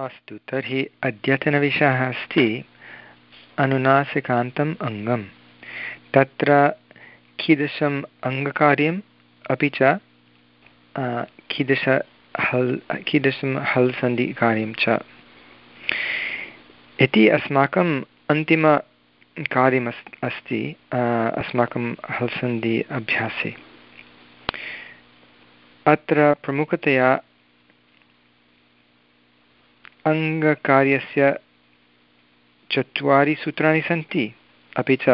अस्तु। तर्हि अद्यतनविषयः अस्ति अनुनासिकान्तम् अङ्गं तत्र कीदृशम् अङ्गकार्यम्, अपि च कीदृश हल् कीदृशं हल् सन्धिकार्यं च। इति अस्माकम् अन्तिमकार्यमस् अस्ति अस्माकं हल् सन्धि अभ्यासे। अत्र प्रमुखतया अङ्गकार्यस्य चत्वारि सूत्राणि सन्ति। अपि च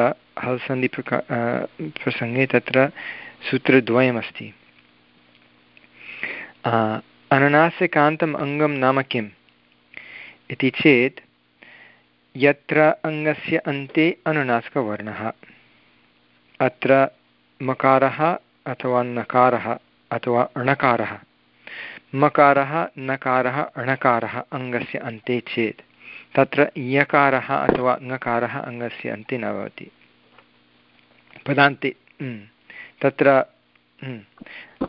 हल्सन्धि प्रका प्रसङ्गे तत्र सूत्रद्वयमस्ति। अननासिकान्तम् अङ्गं नाम किम्? इति चेत्, यत्र अङ्गस्य अन्ते अनुनासिकवर्णः, अत्र मकारः अथवा नकारः अथवा अणकारः। मकारः, नकारः, अणकारः अङ्गस्य अन्ते चेत्। तत्र यकारः अथवा ङकारः अङ्गस्य अन्ते न भवति। पदान्ते तत्र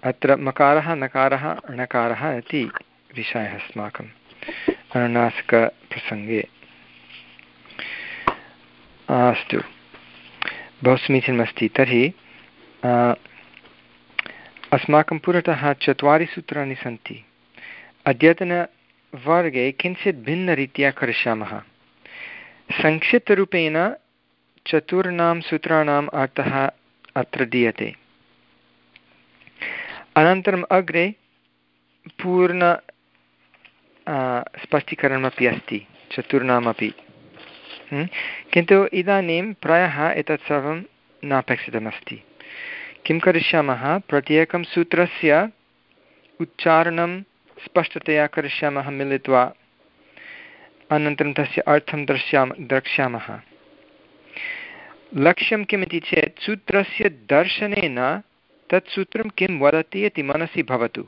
अत्र मकारः, नकारः णकारः इति विषयः अस्माकम् अनुनासिकप्रसङ्गे अस्तु। बहु समीचीनमस्ति तर्हि अस्माकं पुरतः चत्वारि सूत्राणि सन्ति। अद्यतनवर्गे किञ्चित् भिन्नरीत्या करिष्यामः। संक्षिप्तरूपेण चतुर्णां सूत्राणाम् अर्थः अत्र दीयते। अनन्तरम् अग्रे पूर्ण स्पष्टीकरणमपि अस्ति, चतुर्णामपि। किन्तु इदानीं प्रायः एतत् सर्वं नापेक्षितमस्ति। किं करिष्यामः? प्रत्येकं सूत्रस्य उच्चारणं स्पष्टतया करिष्यामः, मिलित्वा अनन्तरं तस्य अर्थं द्रक्ष्याम, द्रक्ष्यामः। लक्ष्यं किमिति चेत् सूत्रस्य दर्शनेन तत् सूत्रं किं वदति इति मनसि भवतु।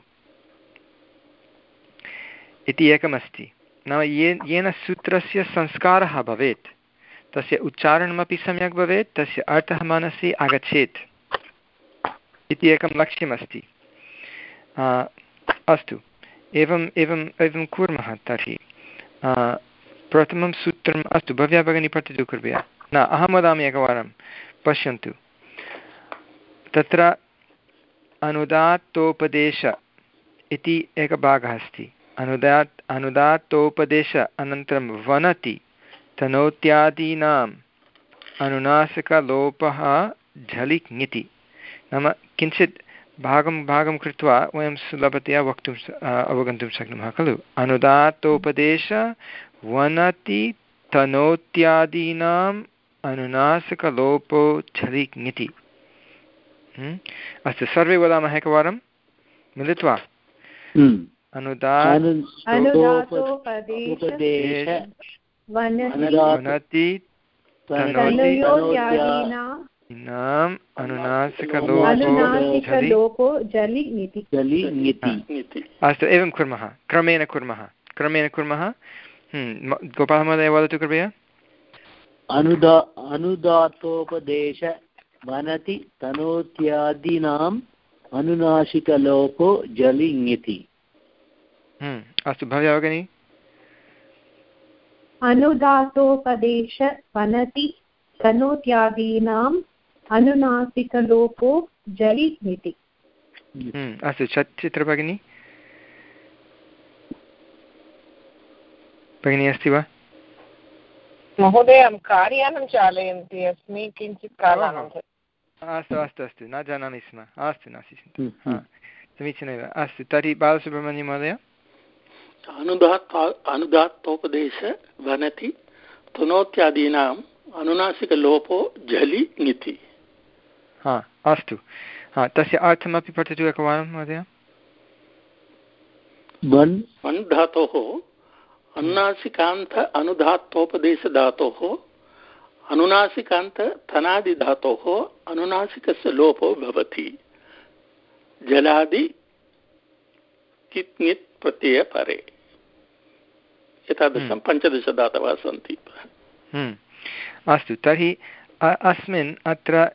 इति एकमस्ति। नाम ये, येन सूत्रस्य संस्कारः भवेत्, तस्य उच्चारणमपि सम्यक् भवेत्, तस्य अर्थः मनसि आगच्छेत्। इति एकं लक्ष्यमस्ति। अस्तु। एवम् एवम्, एवं कुर्मः तर्हि। प्रथमं सूत्रम् अस्तु। भव्या भगिनी, पठतु कृपया। न, अहं वदामि एकवारं। पश्यन्तु। तत्र अनुदात्तोपदेश इति एकः भागः अस्ति। अनुदात्, अनुदात्तोपदेश अनन्तरं वनति। तनोत्यादीनाम् अनुनासिकलोपः झलिक् ङिति। नाम किञ्चित् भागं भागं कृत्वा वयं सुलभतया वक्तुं अवगन्तुं शक्नुमः खलु अनुदात्तोपदेश वनति तनोत्यादीनाम् अनुनासिकलोपो छलिक् हम्म? अस्तु सर्वे वदामः एकवारं मिलित्वा हम्म। अनुदात्तोपदेश नाम अनुनासिकलोपो अस्तु एवं कुर्मः। क्रमेण कुर्मः। क्रमेण कुर्मः। हम्म, गोपालमहोदय वदतु कृपया। अनुदा अनुदातोपदेश वनति तनोत्यादीनाम् अनुनासिकलोपो जलिङति हम्म, अस्तु भव्या भगिनी। अनुदातोपदेश वनति तनोत्यादीनाम् अनुनासिकलोपो जलि इति हम्म, अस्तु चित्रभगिनी भगिनी। अस्ति वा? महोदय अहं कार्यानं चालयन्ती अस्मि किञ्चित् कालानन्तरम्। अस्तु अस्तु अस्तु न जानामि स्म। अस्तु नास्ति चिन्ता हम्म, हम्म। समीचीनमेव। अस्तु तर्हि बालसुब्रह्मण्यं महोदय। अनुदात् अनुदात्तोपदेश वनति तुनोत्यादीनाम् अनुनासिकलोपो झलि ङिति हा अस्तु। हा तस्य अर्थमपि पठतु एकवारं महोदय। वन् वन् धातोः अनुनासिकान्त अनुधात्तोपदेशधातोः अनुनासिकान्तथनादिधातोः अनुनासिकस्य लोपो भवति। जलादि कित् प्रत्ययपरे एतादृशं हम्म। पञ्चदशधातवः सन्ति। हम्म। अस्तु तर्हि अस्मिन् अत्र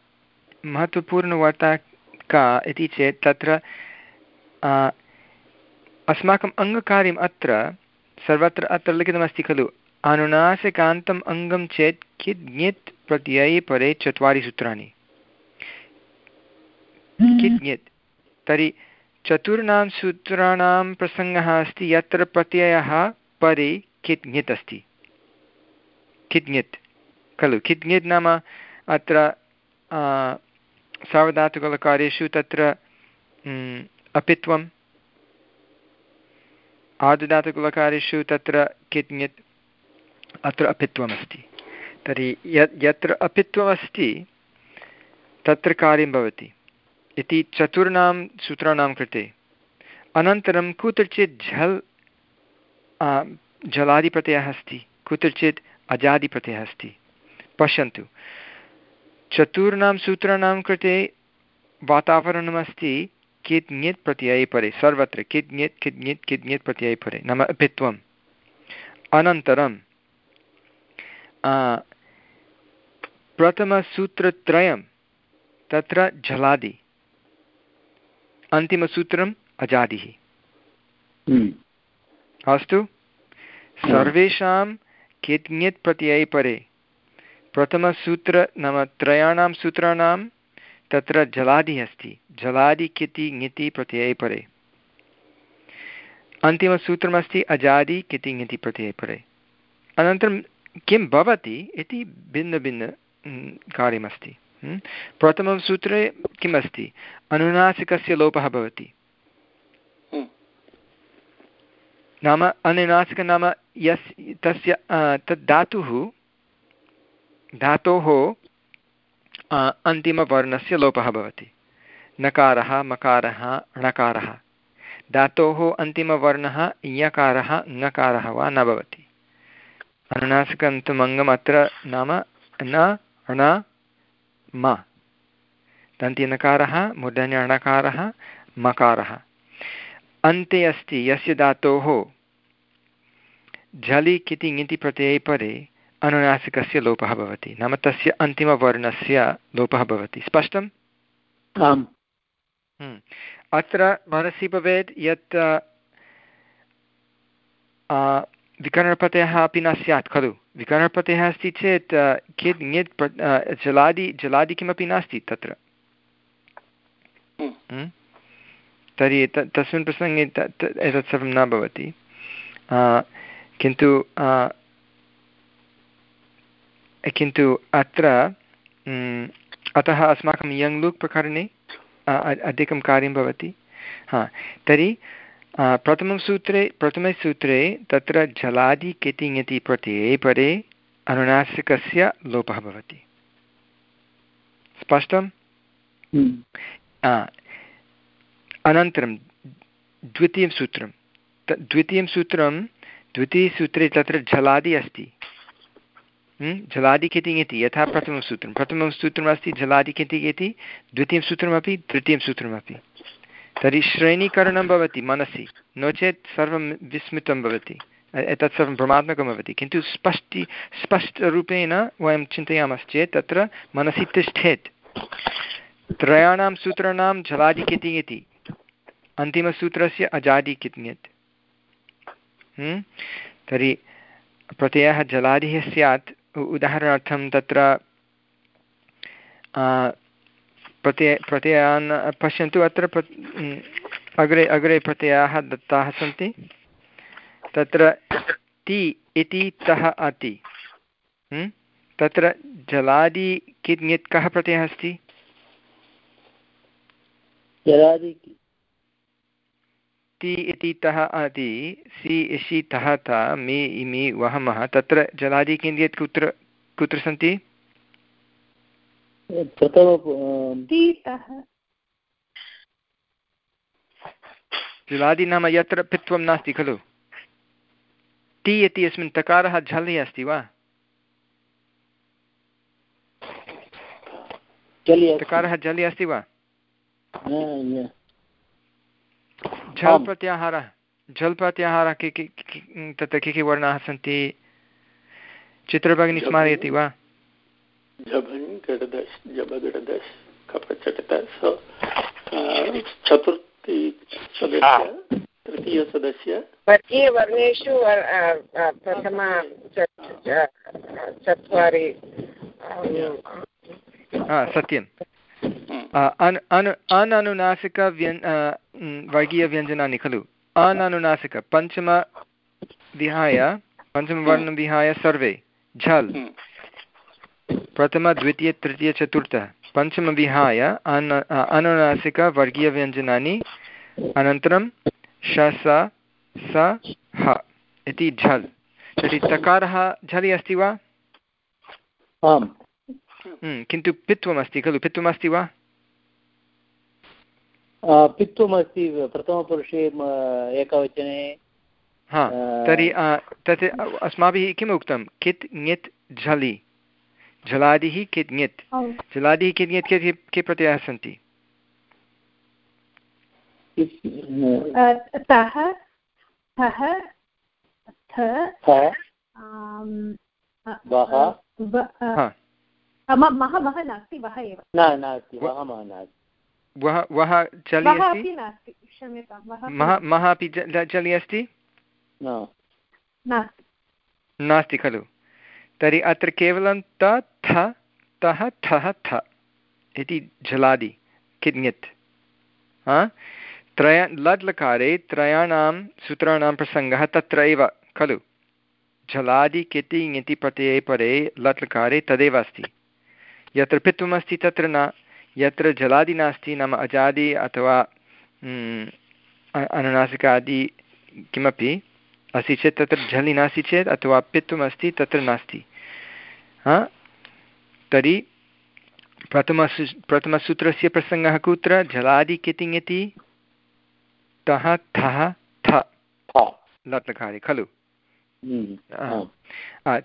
महत्त्वपूर्णवार्ता का इति चेत् तत्र अस्माकम् अङ्गकार्यम् अत्र, सर्वत्र अत्र लिखितमस्ति खलु, अनुनासिकान्तम् अङ्गं चेत् कित् ङित् प्रत्यये परे चत्वारि सूत्राणि। कित् ङित् तर्हि चतुर्णां सूत्राणां प्रसङ्गः अस्ति, यत्र प्रत्ययः परे कित् ङित् अस्ति। कित् ङित् खलु, कित् ङित् नाम अत्र सार्वधातुकलकारेषु तत्र अपित्वम् आर्धधातुकलकारेषु तत्र कित् ङित् अत्र अपित्वमस्ति। तर्हि यत्, यत्र अपित्वमस्ति, तत्र कार्यं भवति। इति चतुर्णां सूत्राणां कृते। अनन्तरं कुत्रचित् झल् जलादिप्रत्ययः अस्ति। कुत्रचित् अजादिप्रत्ययः अस्ति। पश्यन्तु। चतुर्णां सूत्राणां कृते वातावरणमस्ति कित् ङित् प्रत्यये परे सर्वत्र कित् ङित् कित् ङित् कित् ङित् प्रत्यये परे नाम अपित्वम् अनन्तरं प्रथमसूत्रत्रयं तत्र झलादि अन्तिमसूत्रम् अजादिः। हम्म। अस्तु? सर्वेषां कित् प्रत्यये परे प्रथमसूत्र नाम त्रयाणां सूत्राणां तत्र जलादिः अस्ति। जलादि किति ङिति प्रत्यये परे। अन्तिमसूत्रमस्ति अजादि किति ङिति प्रत्यये परे। अनन्तरं किं भवति इति भिन्नभिन्न कार्यमस्ति। प्रथमं सूत्रे किम् अस्ति अनुनासिकस्य लोपः भवति। नाम अनुनासिक नाम यस् तस्य तद् धातुः धातोः अन्तिमवर्णस्य लोपः भवति। नकारः, मकारः, णकारः। धातोः अन्तिमवर्णः यकारः ङकारः वा न भवति। अनुनासिकन्तमङ्गम् अत्र नाम न, ण, म। दन्त्यनकारः मूर्धन्यणकारः मकारः। अन्ते अस्ति, यस्य धातोः। झलि किति ङिति प्रत्यये परे अनुनासिकस्य लोपः भवति। नाम तस्य अन्तिमवर्णस्य लोपः भवति। स्पष्टम्? आम्। हम्म। अत्र मनसि भवेत् यत् विकरणप्रत्ययः अपि न स्यात् खलु? विकरणप्रत्ययः अस्ति चेत् कियत् ङित् जलादि जलादि किमपि नास्ति तत्र? हम्म। तर्हि तस्मिन् प्रसङ्गे एतत् सर्वं न भवति। किन्तु किन्तु अत्र अतः अस्माकं यङ् लुक् प्रकरणे अधिकं कार्यं भवति। हा तर्हि प्रथमं सूत्रे प्रथमे सूत्रे तत्र जलादि कितिङति प्रत्यये परे अनुनासिकस्य लोपः भवति। स्पष्टं हम्म। अनन्तरं द्वितीयं सूत्रं। द्वितीयं सूत्रं द्वितीयसूत्रे तत्र जलादि अस्ति। हम्म, जलादिकिति इति यथा प्रथमं सूत्रं। प्रथमं सूत्रमस्ति जलादिकिति इति द्वितीयं सूत्रमपि तृतीयं सूत्रमपि तर्हि श्रेणीकरणं भवति मनसि नो चेत् सर्वं विस्मृतं भवति। एतत् सर्वं भ्रमात्मकं भवति। किन्तु स्पष्टि स्पष्टरूपेण वयं चिन्तयामश्चेत् तत्र मनसि तिष्ठेत्। त्रयाणां सूत्राणां जलादिकिति इति। अन्तिमसूत्रस्य अजादिकित्यत् हम्म? तर्हि प्रत्ययः जलादिः स्यात्। उदाहरणार्थं तत्र प्रत्यय, प्रत्ययान्, पश्यन्तु अत्र प्र अग्रे अग्रे प्रत्ययाः दत्ताः सन्ति तत्र ति इति तः अति? तत्र जलादि किञ्चित् कः प्रत्ययः अस्ति ति इति तः अति सि इषि तः त मि इमि वहमः। तत्र जलादि किञ्चित् कुत्र कुत्र सन्ति? प्रथम जुलादि नाम यत्र पित्वं नास्ति खलु? टि इति अस्मिन् तकारः झलि अस्ति वा? तकारः जलि अस्ति वा? झल् प्रत्याहारः झल् प्रत्याहारः के के तत्र के के वर्णाः सन्ति? चित्रभगिनी स्मारयति वा? जभङ्गडदश् जबगडदश् कपचटत चतुर्थी तृतीयसदस्य वर्गीयवर्णेषु प्रथम चत्वारि सत्यम्। अननुनासिकव्यन् वर्गीयव्यञ्जनानि खलु अननुनासिक पञ्चम विहाय पञ्चमवर्णं विहाय सर्वे झल् प्रथम द्वितीय तृतीय चतुर्थ पञ्चमविहाय अन अनुनासिकवर्गीयव्यञ्जनानि अनन्तरं श स स ह इति झल् तर्हि तकारः झलि अस्ति वा आम् किन्तु पित्वमस्ति खलु पित्वमस्ति वा पित्वमस्ति प्रथमपुरुषे एकवचने। हा तर्हि तत् अस्माभिः किम् उक्तं? कित् ङित् झलि। झलादिः कित् ङित्। झलादिः कित् ङित् के के प्रत्ययाः सन्ति? तः मह मह नास्ति वः एव। वः वः चलि अस्ति? मः अपि चलि अस्ति? नास्ति। खलु। तर्हि अत्र केवलं त थ तः थः थ इति झलादि किञ्यत् त्रय लड् लकारे त्रयाणां सूत्राणां प्रसङ्गः तत्र एव खलु। झलादि किति ङति प्रत्यये परे लट् लकारे तदेव अस्ति। यत्र पित्वमस्ति तत्र न। यत्र जलादि नास्ति नाम अजादि अथवा अनुनासिकादि किमपि अस्ति चेत् तत्र झलि नास्ति चेत् अथवा पित्वमस्ति तत्र नास्ति। हा? तर्हि प्रथमसु प्रथमसूत्रस्य प्रसङ्गः कुत्र? जलादि कितिङति? तः थः थ। लट्लकारे खलु?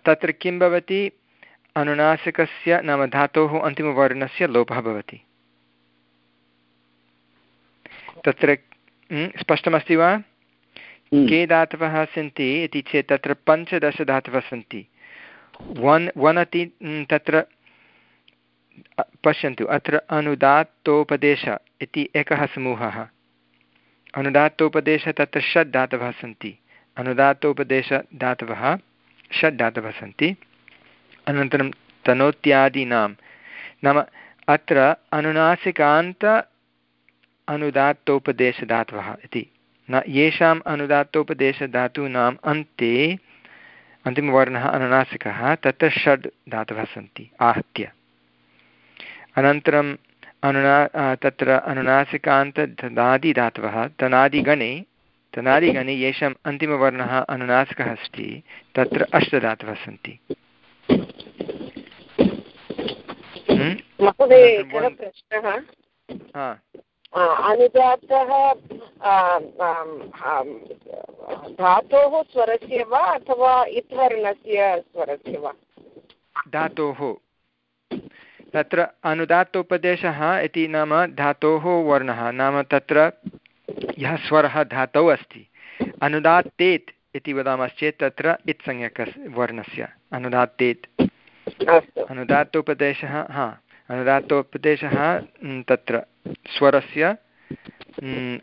तत्र किं भवति? अनुनासिकस्य नाम धातोः अन्तिमवर्णस्य लोपः भवति। तत्र स्पष्टमस्ति वा। के धातवः सन्ति इति चेत् तत्र पञ्चदशधातवः सन्ति। वन् वनति तत्र पश्यन्तु अत्र अनुदात्तोपदेश इति एकः समूहः। अनुदात्तोपदेशः तत्र षड् धातवः सन्ति। अनुदात्तोपदेशधातवः षड् धातवः सन्ति। अनन्तरं तनोत्यादीनां नाम अत्र अनुनासिकान्त अनुदात्तोपदेशधातवः इति। न, येषाम् अनुदात्तोपदेशधातूनाम् अन्ते अन्तिमवर्णः अनुनासिकः, तत्र षड् धातवः सन्ति, आहत्य। अनन्तरम् अनुना तत्र अनुनासिकान्तदादिधातवः, तनादिगणे तनादिगणे येषाम् अन्तिमवर्णः अनुनासिकः अस्ति, तत्र अष्टधातवः सन्ति। महोदय एकः प्रश्नः? अनुदातः धातोः स्वरस्य वा अथवा इत्वर्णस्य स्वरस्य वा? धातोः। तत्र अनुदात्तोपदेशः इति नाम धातोः वर्णः। नाम तत्र यः स्वरः धातौ अस्ति। अनुदात्तेत् इति वदामश्चेत् तत्र इत्संज्ञक वर्णस्य। अनुदात्तेत् अनुदात्तोपदेशः हा। अनुदात्तोपदेशः तत्र स्वरस्य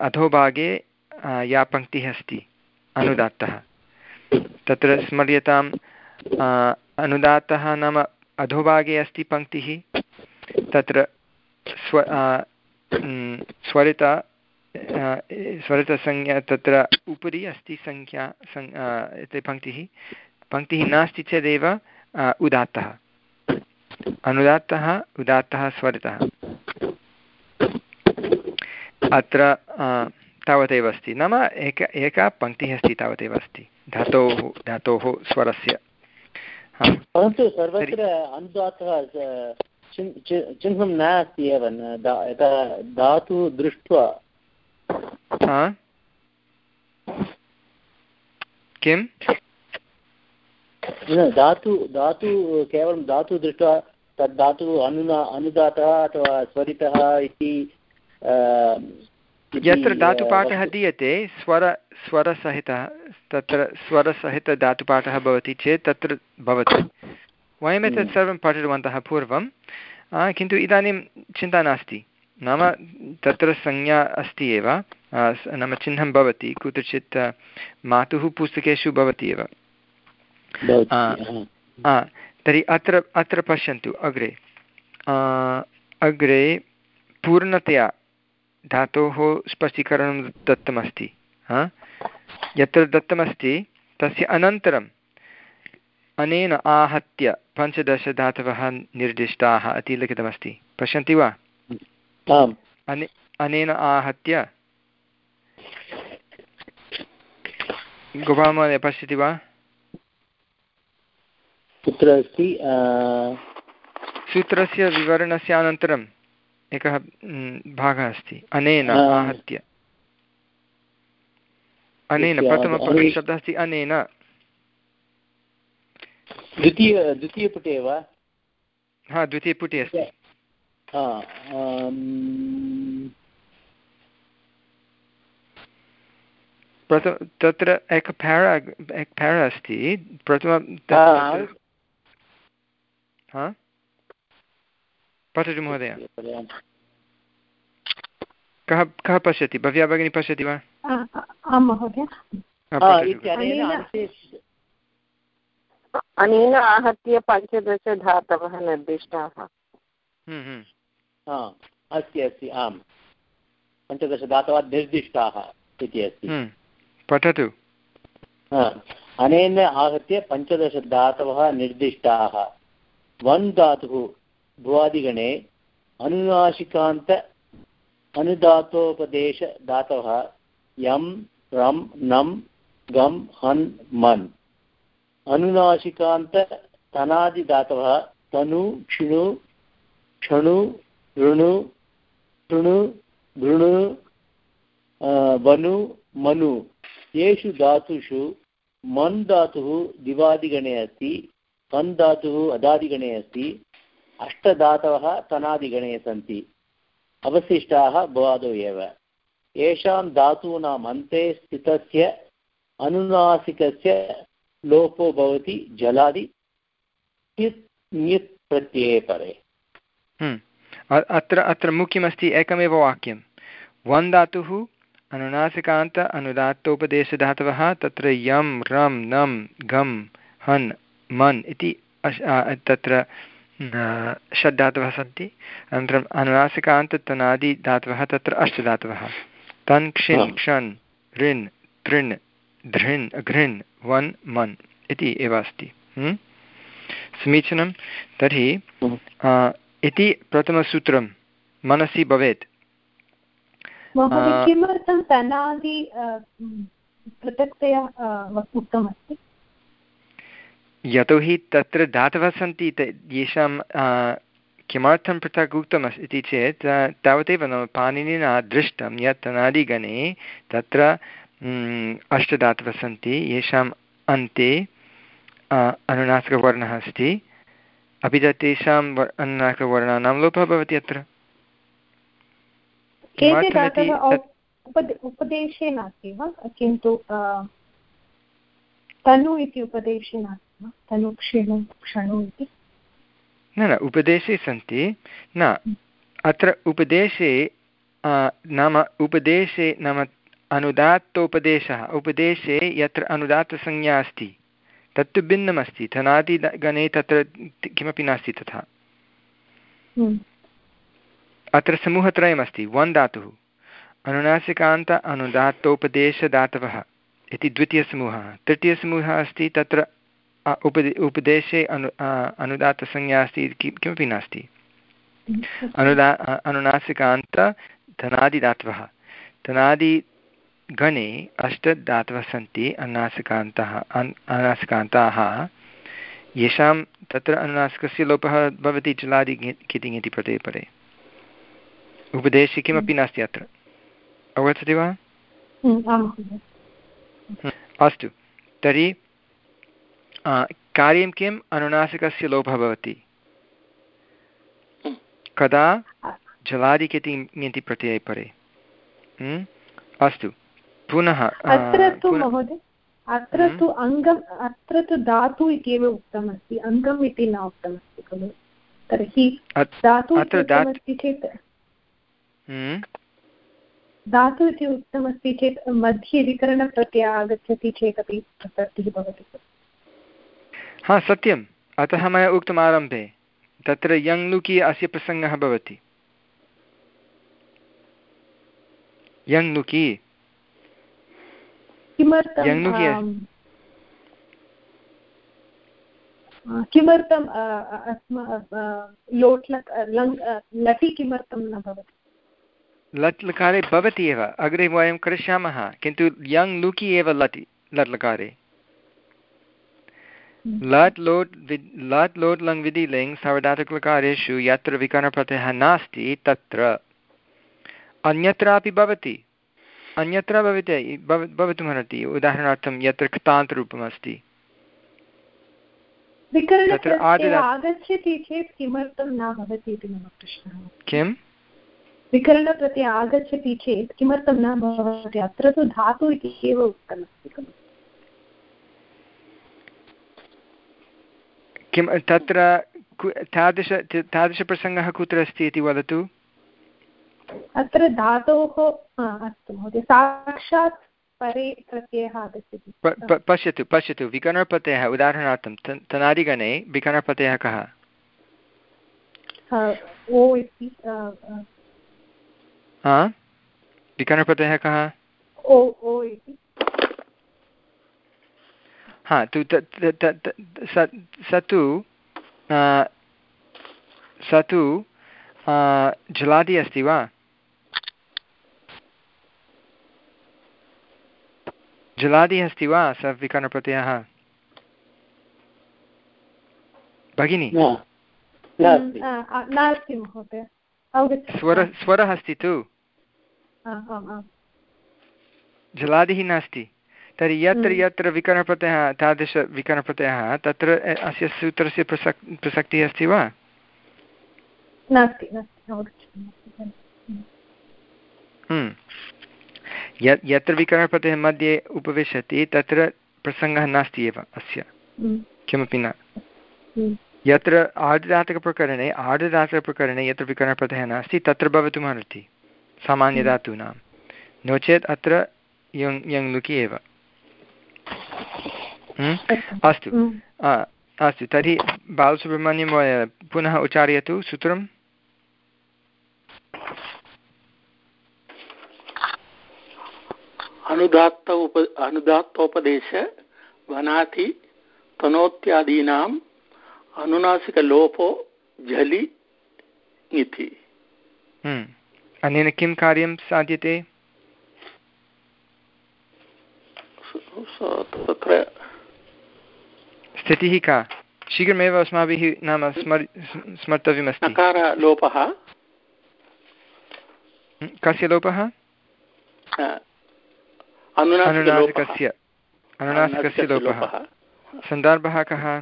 अधोभागे या पङ्क्तिः अस्ति, अनुदात्तः। तत्र स्मर्यताम् अनुदात्तः नाम अधोभागे अस्ति पङ्क्तिः, तत्र स्व स्वरिता स्वरितसंज्ञा, तत्र उपरि अस्ति सङ्ख्या सङ् पङ्क्तिः। पङ्क्तिः नास्ति चेदेव उदात्तः। अनुदात्तः उदात्तः स्वरितः। अत्र तावदेव अस्ति। नाम एक एका पङ्क्तिः अस्ति तावदेव अस्ति। धातोः धातोः स्वरस्य। परन्तु सर्वत्र अनुदातः चिह्नं नास्ति एव। धातु दृष्ट्वा। किं धातु धातु केवलं धातु दृष्ट्वा तद् धातुः अनुना अनुदातः अथवा स्वरितः इति यत्र धातुपाठः दीयते स्वर स्वरसहितः तत्र स्वरसहितधातुपाठः भवति चेत् तत्र भवति। वयमेतत् सर्वं पठितवन्तः पूर्वं। किन्तु इदानीं चिन्ता नास्ति। नाम तत्र संज्ञा अस्ति एव। नाम चिह्नं भवति कुत्रचित् मातुः पुस्तकेषु भवति एव। तर्हि अत्र अत्र पश्यन्तु अग्रे. अग्रे पूर्णतया धातोः स्पष्टीकरणं दत्तमस्ति यत्र दत्तमस्ति तस्य अनन्तरम् अनेन आहत्य पञ्चदशधातवः निर्दिष्टाः इति लिखितमस्ति. पश्यन्ति वा? अने अनेन आहत्य गोपालमहोदय पश्यति वा? कुत्र अस्ति सूत्रस्य विवरणस्य अनन्तरम् एकः भागः अस्ति। अनेन आहत्य। अनेन प्रथमशब्दः अस्ति अनेन। द्वितीय द्वितीयपुटे वा? हा द्वितीयपुटे अस्ति। प्रथम तत्र एक पेरा एक पेरा अस्ति। प्रथम पठतु महोदय। कः कः पश्यति? भव्या भगिनी पश्यति वा? आं महोदय। अनेन आहत्य पञ्चदशधातवः निर्दिष्टाः। हम्म, हम्म। अस्ति अस्ति आम्। पञ्चदशधातवः निर्दिष्टाः इति अस्ति। हम्म, पठतु। अनेन आहत्य पञ्चदशधातवः निर्दिष्टाः। वन् धातुः भुवादिगणे अनुनासिकान्त अनुदातोपदेशधातवः यं रं नं गं हन् मन् अनुनासिकान्त तनादिधातवः तनु क्षिणु क्षणु ऋणु तृणु घृणु वनु मनु येषु धातुषु मन् धातुः दिवादिगणे अस्ति कन् धातुः अदादिगणे अस्ति, अष्टधातवः तनादिगणे सन्ति, अवशिष्टाः भवादौ एव। येषां धातूनाम् अन्ते स्थितस्य अनुनासिकस्य लोपो भवति जलादि प्रत्यये परे। हम्म। अत्र अत्र मुख्यमस्ति एकमेव वाक्यं वन् धातुः, अनुनासिकान्त, अनुदात्तोपदेशधातवः, तत्र यं, रं नं गं हन्। मन् इति तत्र षड्धातवः सन्ति। अनन्तरम् अनुनासिकान्ततनादिधातवः तत्र अष्टधातवः तन् क्षिन् क्षन् ऋन् तृन् धृन् घृन् वन् मन् इति एव अस्ति। समीचीनं? तर्हि इति प्रथमसूत्रं मनसि भवेत्। किमर्थं तनादि पृथक्तया उक्तमस्ति यतोहि तत्र धातवः सन्ति येषां किमर्थं पृथक् उक्तमस्ति इति चेत् तावदेव नाम पाणिनिना दृष्टं यत् अनादिगणे तत्र अष्टधातवः सन्ति येषाम् अन्ते अनुनासिकवर्णः अस्ति। अपि च तेषां अनुनासिकवर्णानां लोपः भवति अत्र। उपदेशे नास्ति वा? किन्तु तनु इति उपदेशे नास्ति। तनु क्षणु क्षणु इति। न न उपदेशे सन्ति। न अत्र उपदेशे नाम उपदेशे नाम अनुदात्तोपदेशः। उपदेशे यत्र अनुदात्तसंज्ञा अस्ति तत्तु भिन्नमस्ति। धनादिगणे तत्र किमपि नास्ति तथा। हम्म। अत्र समूहत्रयमस्ति वन् धातुः। अनुनासिकान्त अनुदात्तोपदेशदातवः इति द्वितीयसमूहः। तृतीयसमूहः अस्ति तत्र उपदे उपदेशे अनु अनुदात्तसंज्ञा अस्ति किमपि नास्ति। अनुदा अनुनासिकान्त धनादिदात्वः। धनादिगणे अष्टदातवः सन्ति अनुनासिकान्तः अनुनासिकान्ताः। येषां तत्र अनुनासिकस्य लोपः भवति चलादि कितिङ् इति प्रत्यये परे उपदेशे किमपि नास्ति अत्र। अवगच्छति वा? अस्तु। तर्हि कार्यं किम्? अनुनासिकस्य लोपः भवति। कदा? जलादिकिति ङति प्रत्यये परे। अस्तु। पुनः अत्र तु महोदय अत्र तु अङ्गम् अत्र तु धातु इत्येव उक्तमस्ति अङ्गम् इति न उक्तमस्ति खलु। तर्हि धातु चेत् हम्म। धातु इति उक्तमस्ति चेत् मध्ये विकरणप्रत्ययः आगच्छति चेदपि प्रसक्तिः भवति। हा सत्यम्। अतः मया उक्तम् आरम्भे। तत्र यङ् लुकि अस्य प्रसङ्गः भवति। यङ्लुकि आम्, किमर्थं लोट् लटि किमर्थं न भवति? लट् लकारे भवति एव। अग्रे वयं करिष्यामः। किन्तु यङ् लुकि एव लटि लट् लकारे। लट् लोट् लट् लोट् लङ् विधि लिङ् सार्वधातुकलकारेषु यत्र विकरणप्रत्ययः नास्ति तत्र अन्यत्रापि भवति अन्यत्र भवति भवितुमर्हति उदाहरणार्थं यत्र कृतान्तरूपमस्ति आगच्छति चेत् किमर्थं न भवति इति मम प्रश्नः किं विकरणप्रत्ययः आगच्छति चेत् किमर्थं न भवति अत्र तु धातु इति एव उक्तमस्ति खलु किं तत्र तादृश तादृशप्रसङ्गः कुत्र अस्ति इति वदतु? अत्र धातोः अस्तु महोदय साक्षात् परे प्रत्ययः आगच्छति। पश्यतु पश्यतु विकरणप्रत्ययः उदाहरणार्थं तनादिगणे विकरणप्रत्ययः कः? ओ इति विकरणप्रत्ययः कः? ओ ओ इति। हा तु त- त- त- त- स तु स तु जलादि अस्ति वा? जलादि अस्ति वा स विकरणप्रत्ययः भगिनि स्वर स्वरः अस्ति तु। जलादिः नास्ति। तर्हि यत्र हम्म। यत्र विकरणप्रत्ययः तादृशविकरणप्रत्ययः तत्र अस्य सूत्रस्य प्रसक् प्रसक्तिः अस्ति वा? हम्म। यत् यत्र विकरणप्रत्ययः मध्ये उपविशति तत्र प्रसङ्गः नास्ति एव अस्य। हम्म, किमपि न। यत्र आर्धदातकप्रकरणे आर्धदातकप्रकरणे यत्र विकरणप्रत्ययः नास्ति तत्र भवितुमर्हति सामान्यधातूनां। नो चेत् अत्र यङ् यङ् लुकि एव? अस्तु। अस्तु। हम्म, आ, अस्तु। तर्हि बालसुब्रह्मण्यं महोदय, पुनः उच्चारयतु सूत्रं अनुदात्त उप अनुदात्तोपदेश वनाति तनोत्यादीनाम् अनुनासिकलोपो झलि इति। हम्म। अनेन किं कार्यं साध्यते? तत्र स्थितिः का। शीघ्रमेव अस्माभिः नाम स्मर् स्मर्तव्यमस्ति। हम्म, कस्य लोपः? अनुनासिकस्य अनुनासिकस्य लोपः। सन्दर्भः कः?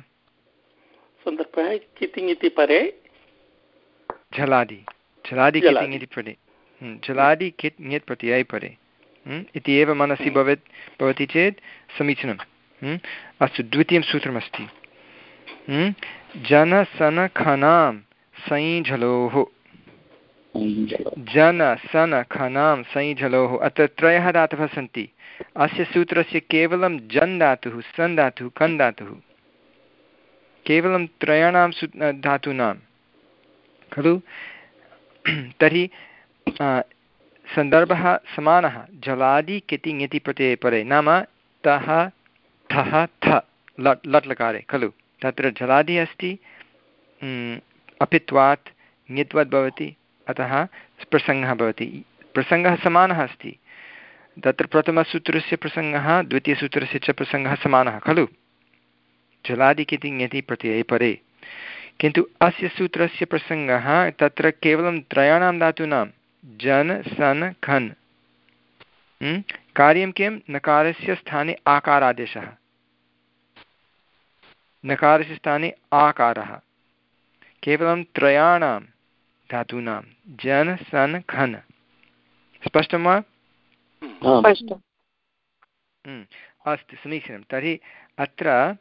सन्दर्भः कितिङ् इति परे? झलादि। झलादि। कितिङ् इति परे। झलादि कित् ङित् प्रत्ययै परे इति एव मनसि भवेत् भवति चेत् समीचीनं हम्म, अस्तु द्वितीयं सूत्रमस्ति। हम्म, जनसनखनां सञ्झलोः जन सन खनां सञ्झलोः अत्र त्रयः धातवः सन्ति। अस्य सूत्रस्य केवलं जन् धातुः सन् धातुः कन् धातुः। केवलं त्रयाणां सू धातूनां। खलु? तर्हि सन्दर्भः समानः। जलादि किति ङिति प्रत्यये परे। नाम तः ठः थ लट् लट् लकारे खलु। तत्र जलादि अस्ति म्, अपित्वात् ङित्वत् भवति अतः प्रसङ्गः भवति। प्रसङ्गः समानः अस्ति। तत्र प्रथमसूत्रस्य प्रसङ्गः द्वितीयसूत्रस्य च प्रसङ्गः समानः खलु। जलादिकिति ङति प्रत्यये परे। किन्तु अस्य सूत्रस्य प्रसङ्गः तत्र केवलं त्रयाणां धातूनां जन् सन् खन्। म्? कार्यं किं? नकारस्य स्थाने आकारादेशः। नकारस्य स्थाने आकारः। केवलं त्रयाणां धातूनां जन् सन् खन् स्पष्टं वा? स्पष्टम्। हम्म, अस्तु समीचीनं। तर्हि अत्र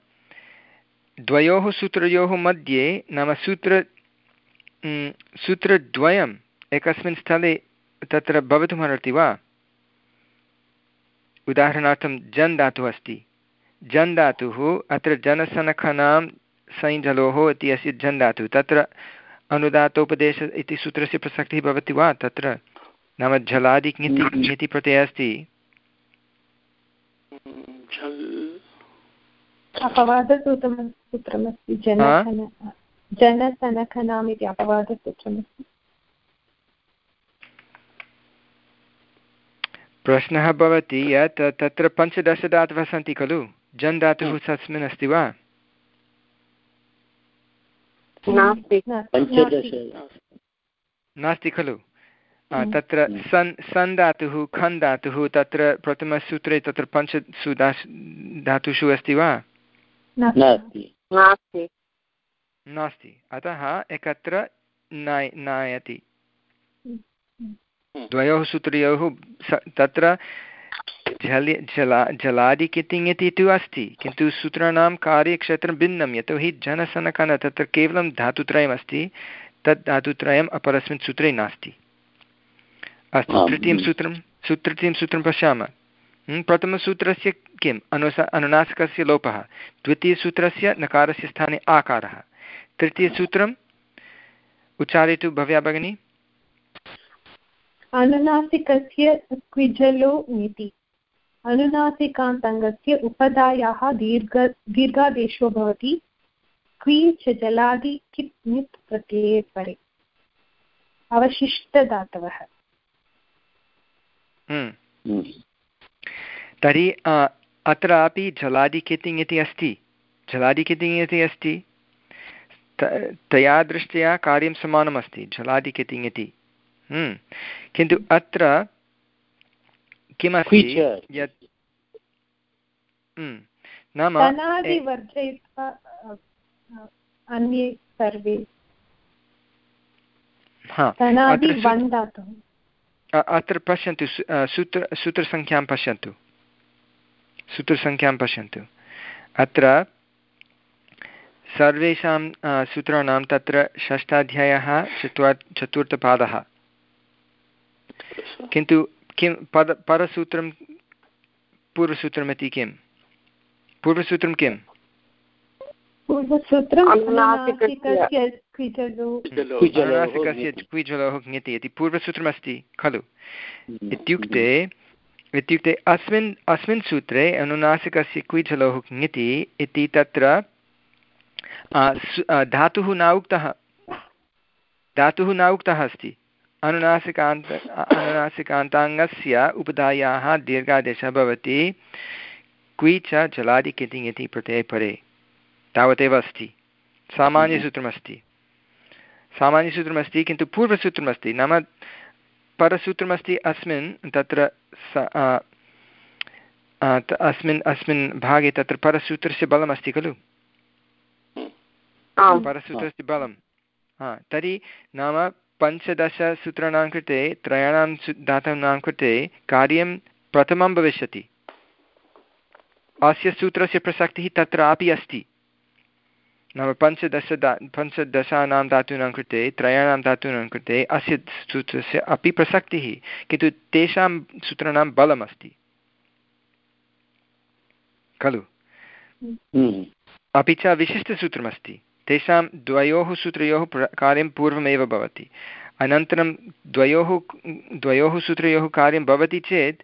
द्वयोः सूत्रयोः मध्ये नाम सूत्र हम्म, सूत्रद्वयम् एकस्मिन् स्थले तत्र भवितुमर्हति वा? उदाहरणार्थं जन् धातुः अस्ति। जन् धातुः अत्र जनसनखनां सञ्जलोः इति अस्य जन् धातुः तत्र अनुदातोपदेश इति सूत्रस्य प्रसक्तिः भवति वा? तत्र नाम झलादि ङिति ङिति प्रत्ययः अस्ति अपवादसूत्रमस्ति जनसनखनाम् इति अपवादसूत्रमस्ति। प्रश्नः भवति यत् तत्र पञ्चदशदातवः सन्ति खलु? जन् धातुः तस्मिन् अस्ति वा? नास्ति। खलु। तत्र सन् सन् धातुः खन् धातुः तत्र प्रथमसूत्रे तत्र पञ्चसु धातुषु अस्ति वा? नास्ति। अतः एकत्र नायति। द्वयोः सूत्रयोः तत्र जलि जला जलादिकितिङ् इति तु अस्ति किन्तु सूत्राणां कार्यक्षेत्रं भिन्नं यतोहि जनसनकन तत्र केवलं धातुत्रयमस्ति तत् धातुत्रयम् अपरस्मिन् सूत्रे नास्ति। अस्तु तृतीयं सूत्रं सू तृतीयं सूत्रं पश्यामः। प्रथमसूत्रस्य किम्? अनुस अनुनासिकस्य लोपः। द्वितीयसूत्रस्य नकारस्य स्थाने आकारः। तृतीयसूत्रम्? उच्चारयतु भव्या भगिनी। अनुनासिकस्य क्विजलो इति अनुनासिकान्तङ्गस्य उपधायाः दीर्घ दीर्घादेशो भवति। क्वि च जलादि कित् नित् प्रत्यये परे अवशिष्टदातवः। हम्म। हम्म। तर्हि अत्रापि जलादिकितिङ् इति अस्ति। जलादिकितिङ् इति अस्ति। तया दृष्ट्या कार्यं समानमस्ति। जलादिकितिङ् इति। हम्म। किन्तु अत्र किमस्ति यत् हम्म, नाम अन्ये सर्वे। अत्र पश्यन्तु सूत्र सूत्रसङ्ख्यां पश्यन्तु। सूत्रसङ्ख्यां पश्यन्तु। अत्र सर्वेषां सूत्राणां तत्र षष्ठाध्यायः चत्वार् चतुर्थपादः। किन्तु किं पद परसूत्रं पूर्वसूत्रमिति किं? पूर्वसूत्रं किम् अनुनासिकस्य क्विजलोः ज्ञति इति पूर्वसूत्रमस्ति खलु। हम्म। इत्युक्ते इत्युक्ते अस्मिन् अस्मिन् सूत्रे अनुनासिकस्य क्विजलोः ज्ञति इति तत्र धातुः न उक्तः धातुः न उक्तः अस्ति। अनुनासिकान्त अनुनासिकान्ताङ्गस्य उपधायाः दीर्घादेशः भवति। क्वि च जलादिकिति इति प्रत्यये परे। तावदेव अस्ति। सामान्यसूत्रमस्ति। सामान्यसूत्रमस्ति किन्तु पूर्वसूत्रमस्ति। नाम परसूत्रमस्ति अस्मिन् तत्र अस्मिन् अस्मिन् भागे तत्र परसूत्रस्य बलमस्ति खलु? परसूत्रस्य बलं हा तर्हि नाम पञ्चदशसूत्राणां कृते त्रयाणां धातूनां कृते कार्यं प्रथमं भविष्यति। अस्य सूत्रस्य प्रसक्तिः तत्रापि अस्ति। नाम पञ्चदश दा पञ्चदशानां धातूनां कृते त्रयाणां धातूनां कृते अस्य सूत्रस्य अपि प्रसक्तिः किन्तु तेषां सूत्राणां बलमस्ति। खलु? हम्म। अपि च विशिष्टसूत्रमस्ति। तेषां द्वयोः सूत्रयोः कार्यं पूर्वमेव भवति। अनन्तरं द्वयोः द्वयोः सूत्रयोः कार्यं भवति चेत्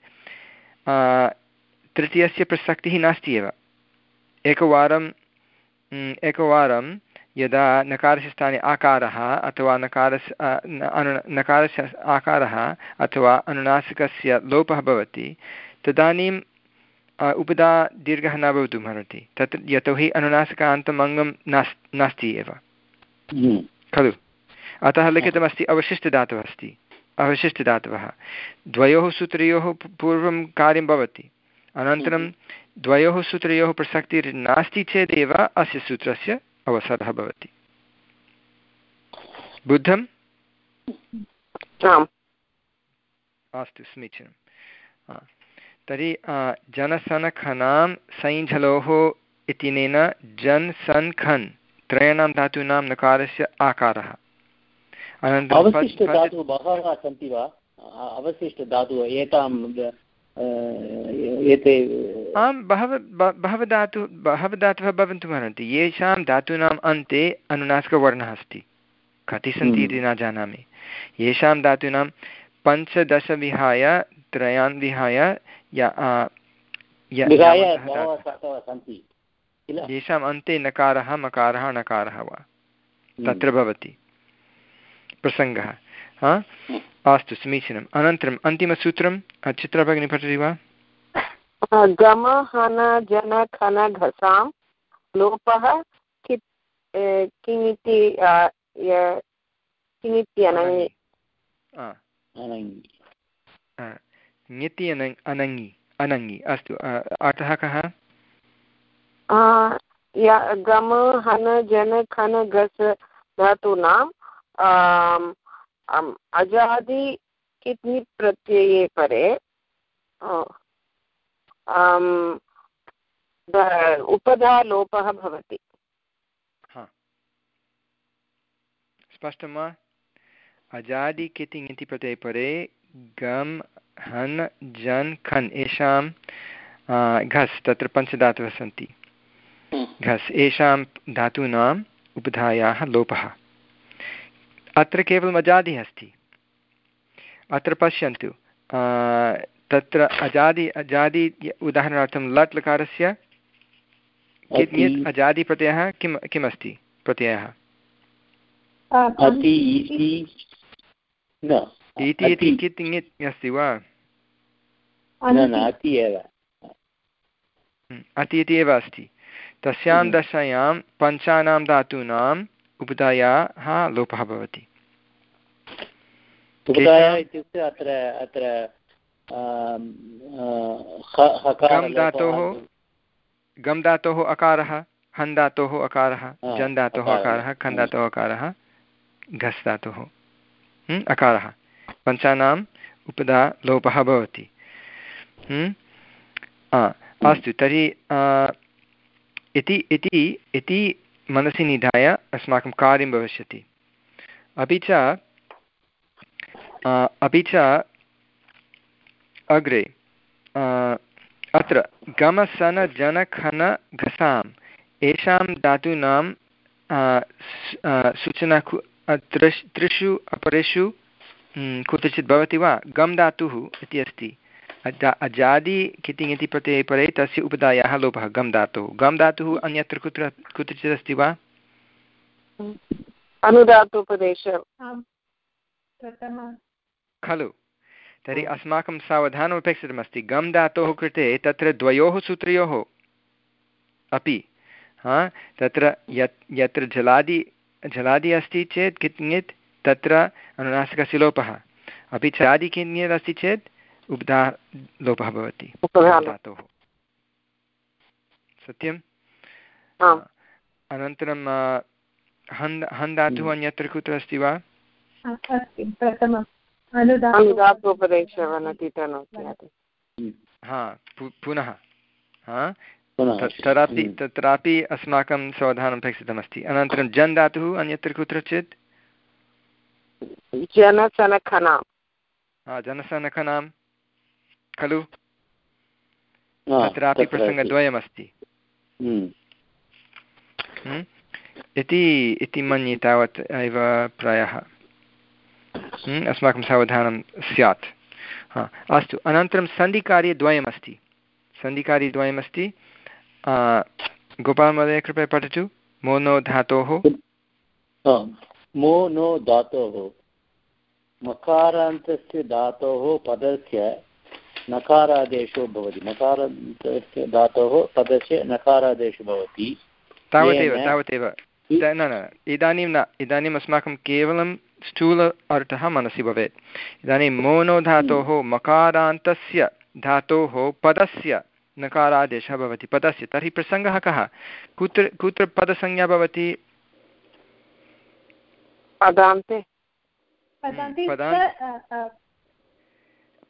तृतीयस्य प्रसक्तिः नास्ति एव। एकवारं एकवारं यदा नकारस्य स्थाने आकारः अथवा नकारस्य अनु, नकारस्य आकारः अथवा अनुनासिकस्य लोपः भवति, तदानीं उपदा दीर्घः न भवितुमर्हति तत् यतोहि अनुनासिकान्तम् अङ्गं नास् नास्ति एव। हम्म। खलु? अतः लिखितमस्ति अवशिष्टदातवः अस्ति। अवशिष्टदातवः। द्वयोः सूत्रयोः पूर्वं कार्यं भवति। अनन्तरं हम्म। द्वयोः सूत्रयोः प्रसक्तिर्नास्ति चेदेव अस्य सूत्रस्य अवसरः भवति। बुद्धम्? अस्तु समीचीनं तर्हि जनसनखनां सैञ्झलोः इत्यनेन जन् सन् खन् त्रयाणां धातूनां नकारस्य आकारः। अवशिष्टधातुः बहवः सन्ति वा? अवशिष्टधातुः एतां एते आं बहवः बहवः धातु बहवः धातवः भवितुम् अर्हन्ति येषां धातूनाम् अन्ते अनुनासिकवर्णः अस्ति। कति सन्ति इति न जानामि। येषां धातूनां पञ्चदश विहाय त्रयान् विहाय येषाम् अन्ते नकारः मकारः नकारः वा? तत्र भवति प्रसङ्गः। हा? अस्तु समीचीनम्। अनन्तरम् अन्तिमसूत्रं? चित्रभगिनी पठति वा? गम हन जन खन घसां लोपः किमिति किमिति अनङि ङिति अनङि अनङि अस्तु अर्थः कः गम हन जन खन घस धातूनां अजादि कितनी प्रत्यये परे उपधा लोपः भवति स्पष्टं वा अजादि किति इति प्रत्यये परे गम् हन् जन् खन् येषां घस् तत्र पञ्चधातवः सन्ति। घस् येषां धातूनाम् उपधायाः लोपः। अत्र केवलम् अजादिः अस्ति। अत्र पश्यन्तु तत्र अजादि अजादि उदाहरणार्थं लट् लकारस्य अजादिप्रत्ययः किं किम् अस्ति प्रत्ययः? इति इति कित् ङित् अस्ति वा अति इति एव अस्ति तस्यां दशायां पञ्चानां धातूनाम् उपधायाः लोपः भवति इत्युक्ते अत्र अत्र गम् धातोः गम् धातोः अकारः हन् धातोः अकारः जन् धातोः अकारः खन् धातोः अकारः घस् धातोः अकारः पञ्चानाम् उपदा लोपः भवति। अस्तु, तर्हि इति इति इति मनसि निधाय अस्माकं कार्यं भविष्यति। अपि च अपि च, अग्रे अत्र गमसन जनखन घसाम् धातूनां सूचना त्रिषु अपरेषु कुत्रचित् भवति वा? गम् धातुः इति अस्ति। अजादि किति इति प्रत्यये परे तस्य उपदायाः लोपः गम् धातुः। गम् धातुः अन्यत्र कुत्र कुत्रचित् अस्ति वा? खलु। तर्हि अस्माकं सावधानम् अपेक्षितमस्ति गम् धातोः कृते तत्र द्वयोः सूत्रयोः अपि हा? तत्र यत् यत्र जलादि जलादि अस्ति चेत् किञ्चित् तत्र अनुनासिकस्य लोपः अपि च आदि अस्ति चेत् उब्धा लोपः भवति। धातोः। सत्यम्? अनन्तरं हन् हन् धातुः अन्यत्र कुत्र अस्ति वा? हा पुनः। हा? तत्रापि तत्रापि अस्माकं सावधानम् अपेक्षितमस्ति। अनन्तरं जन् धातुः अन्यत्र कुत्रचित् जनसनखनां जनसनखनां खलु? तत्रापि प्रसङ्गद्वयमस्ति। इति इति मन्ये तावत् एव प्रायः। अस्माकं सावधानं स्यात्। हा अस्तु अनन्तरं सन्धिकार्यद्वयमस्ति। सन्धिकार्यद्वयमस्ति गोपालमहोदय कृपया पठतु। मोनो धातोः मोनो धातोः। मकारान्तस्य धातोः पदस्य नकारादेशो भवति। नकारान्तस्य धातोः पदस्य नकारादेशो भवति। तावदेव तावदेव। न न इदानीं न इदानीम् अस्माकं केवलं स्थूल अर्थः मनसि भवेत्। इदानीं मोनो धातोः मकारान्तस्य धातोः पदस्य नकारादेशः भवति। पदस्य तर्हि प्रसङ्गः कः? कुत्र कुत्र पदसंज्ञा भवति? पदान्ते।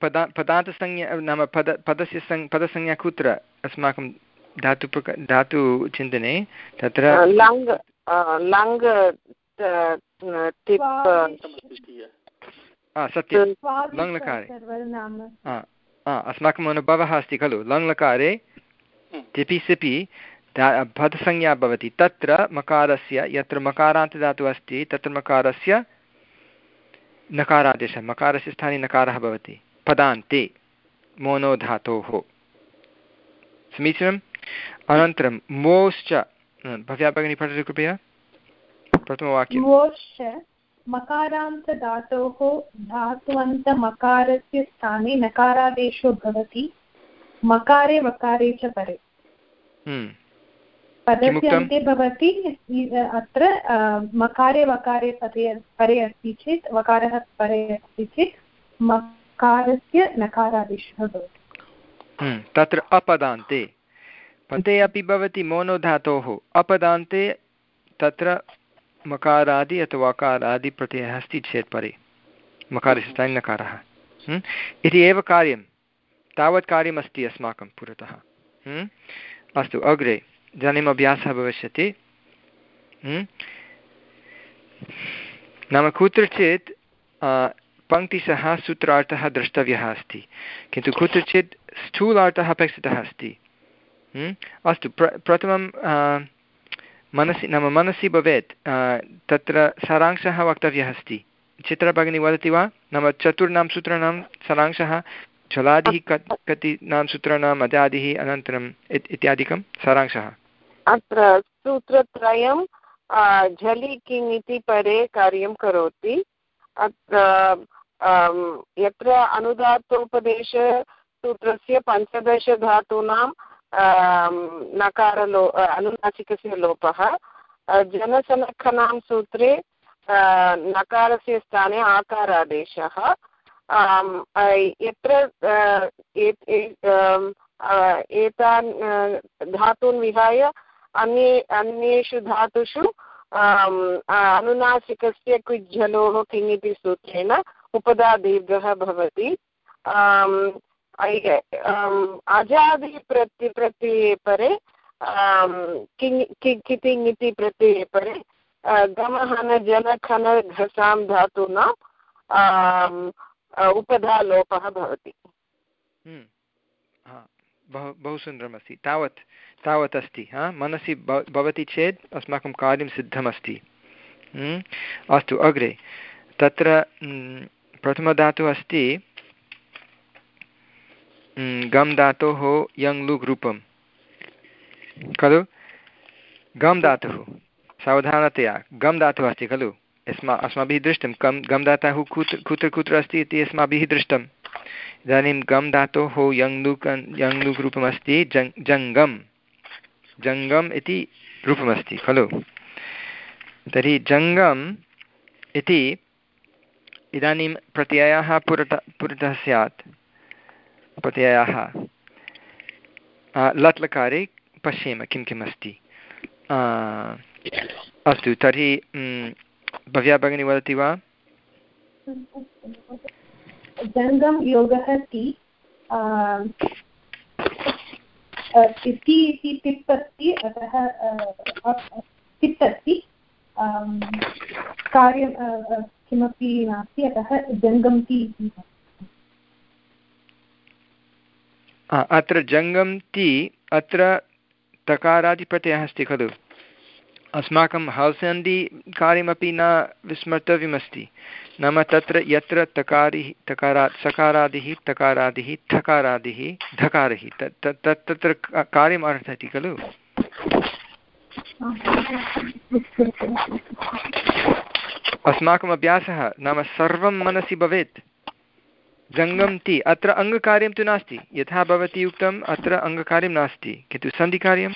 पदा पदान्तसंज्ञा नाम पद पदस्य सं पदसंज्ञा कुत्र? अस्माकं धातु धातुचिन्तने तत्र लङ् सत्यं। लङ्लकारे। अस्माकम् अनुभवः अस्ति खलु। लङ्लकारे तिपि सिपि भदसंज्ञा भवति। तत्र मकारस्य यत्र मकारान्तदातुः अस्ति तत्र मकारस्य नकारादेशः मकारस्य स्थाने नकारः भवति। पदान्ते मोनो धातोः समीचीनम्? अनन्तरं मोश्च। भव्या भगिनी पठतु कृपया। प्रथमवाक्यं मोश्च मकारान्तधातोः धातुवन्तमकारस्य स्थाने नकारादेशो भवति। मकारे वकारे च परे। हम्म, पदस्य? अन्ते भवति अत्र मकारे वकारे परे परे अस्ति चेत् वकारः परे अस्ति चेत् मकारस्य नकारादेशः भवति। हम्म, तत्र अपदान्ते। पदे अपि भवति मोनो धातोः। अपदान्ते तत्र मकारादि अथवा अकारादि प्रत्ययः अस्ति चेत् परे। मकारस्य स्थाने नकारः। हम्म, इति एव कार्यं। तावत् कार्यमस्ति अस्माकं पुरतः। हम्म, अस्तु अग्रे। इदानीम् अभ्यासः भविष्यति। हम्म, नाम कुत्रचित् पङ्क्तिशः सूत्रार्थः द्रष्टव्यः अस्ति। किन्तु कुत्रचित् स्थूलार्थः अपेक्षितः अस्ति। हम्म, अस्तु प्र प्रथमं मनसि नाम मनसि भवेत्। तत्र सारांशः वक्तव्यः अस्ति। चित्रभगिनी वदति वा? नाम चतुर्णां सूत्राणां सारांशः जलादिः कत् कति नाम सूत्राणाम् अजादिः अनन्तरम् इत्- इत्यादिकं सारांशः। अत्र सूत्रत्रयं झलि किङ् इति परे कार्यं करोति। अत्र यत्र अनुदात्तोपदेशसूत्रस्य पञ्चदशधातूनां नकारलो अनुनासिकस्य लोपः। जनसनखनां सूत्रे नकारस्य स्थाने आकारादेशः। यत्र एतान् धातून् विहाय अन्ये अन्येषु धातुषु अनुनासिकस्य क्विज्झलोः किङ् इति सूत्रेण उपदा दीर्घः भवति। अजादि प्रति प्रत्यये परे किङ् इति प्रत्यये परे आ, गमहन जनखन घसां धातूनां आम्, उपधा लोपः भवति। हम्म, बहु बहु सुन्दरमस्ति तावत् तावत् अस्ति हा? मनसि भव भवति चेत् अस्माकं कार्यं सिद्धमस्ति। हम्म, अस्तु अग्रे। तत्र हम्म, प्रथमधातुः अस्ति हम्म, गम् धातोः यङ् लुग् रूपं खलु? गम् धातुः सावधानतया। गम् धातुः अस्ति खलु? अस्मा अस्माभिः दृष्टं। कं गम् धातुः कुत्र कुत्र कुत्र अस्ति इति अस्माभिः दृष्टम्। इदानीं गम् धातोः यङ् लुक् यङ् लुक् रूपमस्ति जङ्, जङ्गम्। जङ्गम् इति रूपमस्ति, खलु? तर्हि जङ्गम् इति इदानीं प्रत्ययः पुरतः पुरतः स्यात्। प्रत्ययः। लट्लकारे पश्येम किं, किम् अस्ति? अस्तु, तर्हि भव्या भगिनी वदति वा? जङ्गं योगः ति ति इति टिप् अस्ति अतः टिप् अस्ति कार्यं किमपि नास्ति, अतः जङ्गं इति अत्र जङ्गं ति अत्र तकारादिप्रत्ययः अस्ति खलु? अस्माकं हल्सन्धि कार्यमपि न विस्मर्तव्यमस्ति। नाम तत्र यत्र तकारिः, तकारा, सकारादिः, तकारादिः ठकारादिः धकारिः। तत् तत् तत् तत्र कार्यम् अर्हति खलु? अस्माकम् अभ्यासः नाम सर्वं मनसि भवेत्। जङ्गं ति, अत्र अङ्गकार्यं तु नास्ति। यथा भवती उक्तम्, अत्र अङ्गकार्यं नास्ति। किन्तु सन्धिकार्यं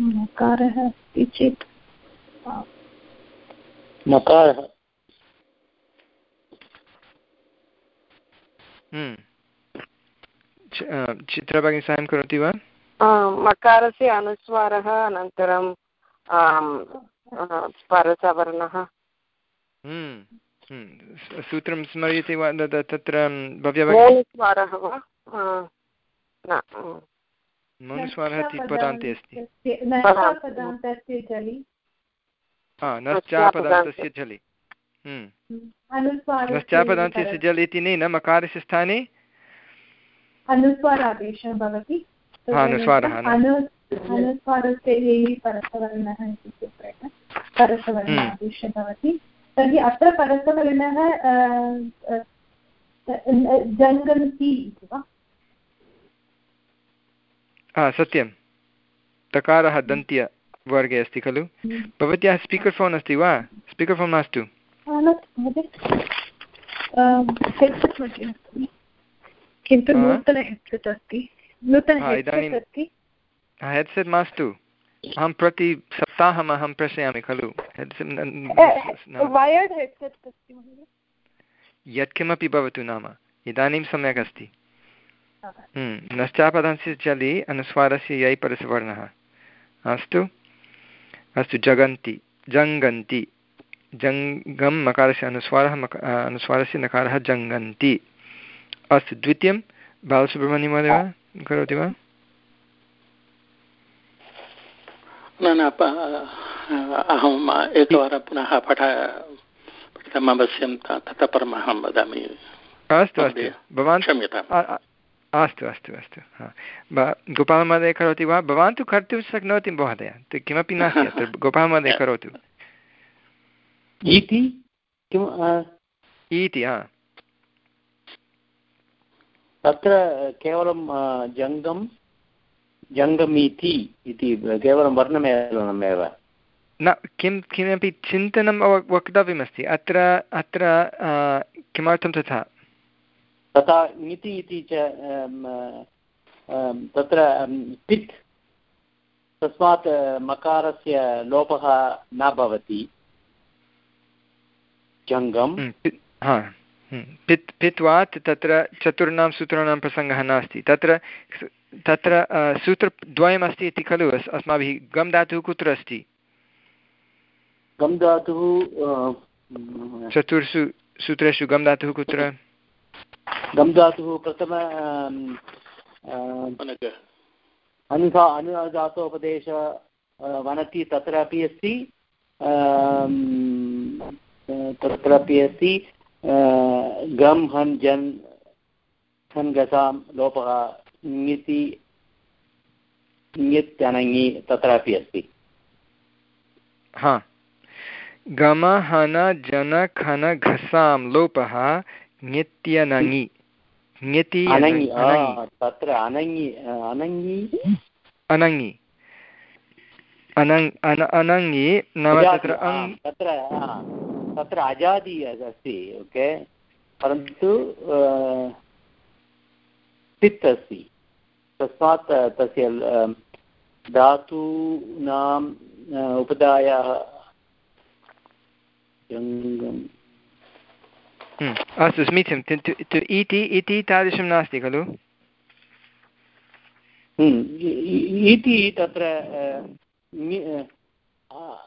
नकारः अस्ति चेत् आ, मकारः हम्म। चित्रभगिनी साहाय्यं करोति वा? मकारस्य अनुस्वारः अनन्तरं परसवर्णः हम्म, हम्म। सूत्रं स्मर्यते वा? तत्र वा? आ, न इति पदान्ते अस्ति हा नश्चापदन्तस्य झलि हम्म। नश्चापदन्तस्य इति न मकारस्य स्थाने। अनुस्वारादेशः भवति अनुस्वारः परसवर्णादेशः भवति तर्हि अत्र परसवर्णः जङ्गन्ति इति वा? हा सत्यं. तकारः दन्त्यवर्गे अस्ति खलु? हम्म। भवत्याः स्पीकर् फोन् अस्ति वा? स्पीकर् फोन् मास्तु. किन्तु नूतन हेड्सेट् अस्ति. हेड्सेट् मास्तु. अहं प्रति सप्ताहम् अहं प्रेषयामि खलु. यत्किमपि भवतु नाम. इदानीं सम्यक् अस्ति नश्चापदस्य चलि अनुस्वारस्य यै परसवर्णः अस्तु अस्तु जगन्ति जङ्गन्ति जङ्गं मकारस्य अनुस्वारः मक अनुस्वारस्य नकारः जङ्गन्ति अस्तु द्वितीयं बालसुब्रह्मण्यमहोदय वा करोति वा न न अहम् एकवारं पुनः पठ पठितम् अवश्यं ततः परम् अहं वदामि अस्तु अस्तु भवान् क्षम्यताम् अस्तु अस्तु अस्तु हा। गोपालमहोदय करोति वा? भवान् तु कर्तुं शक्नोति महोदय। किमपि नास्ति अत्र। गोपालमहोदय करोतु। इति इति हा। तत्र केवलं जङ्गं जङ्गमीति इति केवलं वर्णमेलनमेव न किं किमपि चिन्तनं वक्तव्यमस्ति। अत्र अत्र किमर्थं तथा? तथा ङिति इति च तत्र पित् तस्मात् मकारस्य लोपः न भवति। जङ्गं हम्म, पित् पित्वात् तत्र चतुर्णां सूत्राणां प्रसङ्गः नास्ति। तत्र तत्र सूत्रद्वयमस्ति इति खलु? अस्माभिः गम् धातुः कुत्र अस्ति? गम् धातुः चतुर्षु सूत्रेषु गम् धातुः कुत्र? गम् धातुः प्रथम अनुधा अनुधातोपदेश वनति तत्रापि अस्ति तत्रापि अस्ति गम् हन् जन् हन् गसां लोपः ङिति ङित् अनङि तत्रापि अस्ति। हा। गम हन जन खन घसां लोपः ङित्यनङि। ङति तत्र अनङि अनङि? अनङि। अनङि नाम तत्र तत्र तत्र अजादि अस्ति ओके? परन्तु पित् अस्ति। तस्मात् तस्य धातूनाम् उपदायाः अस्तु समीचीनं इति इति तादृशं नास्ति खलु हम्म, इति तत्र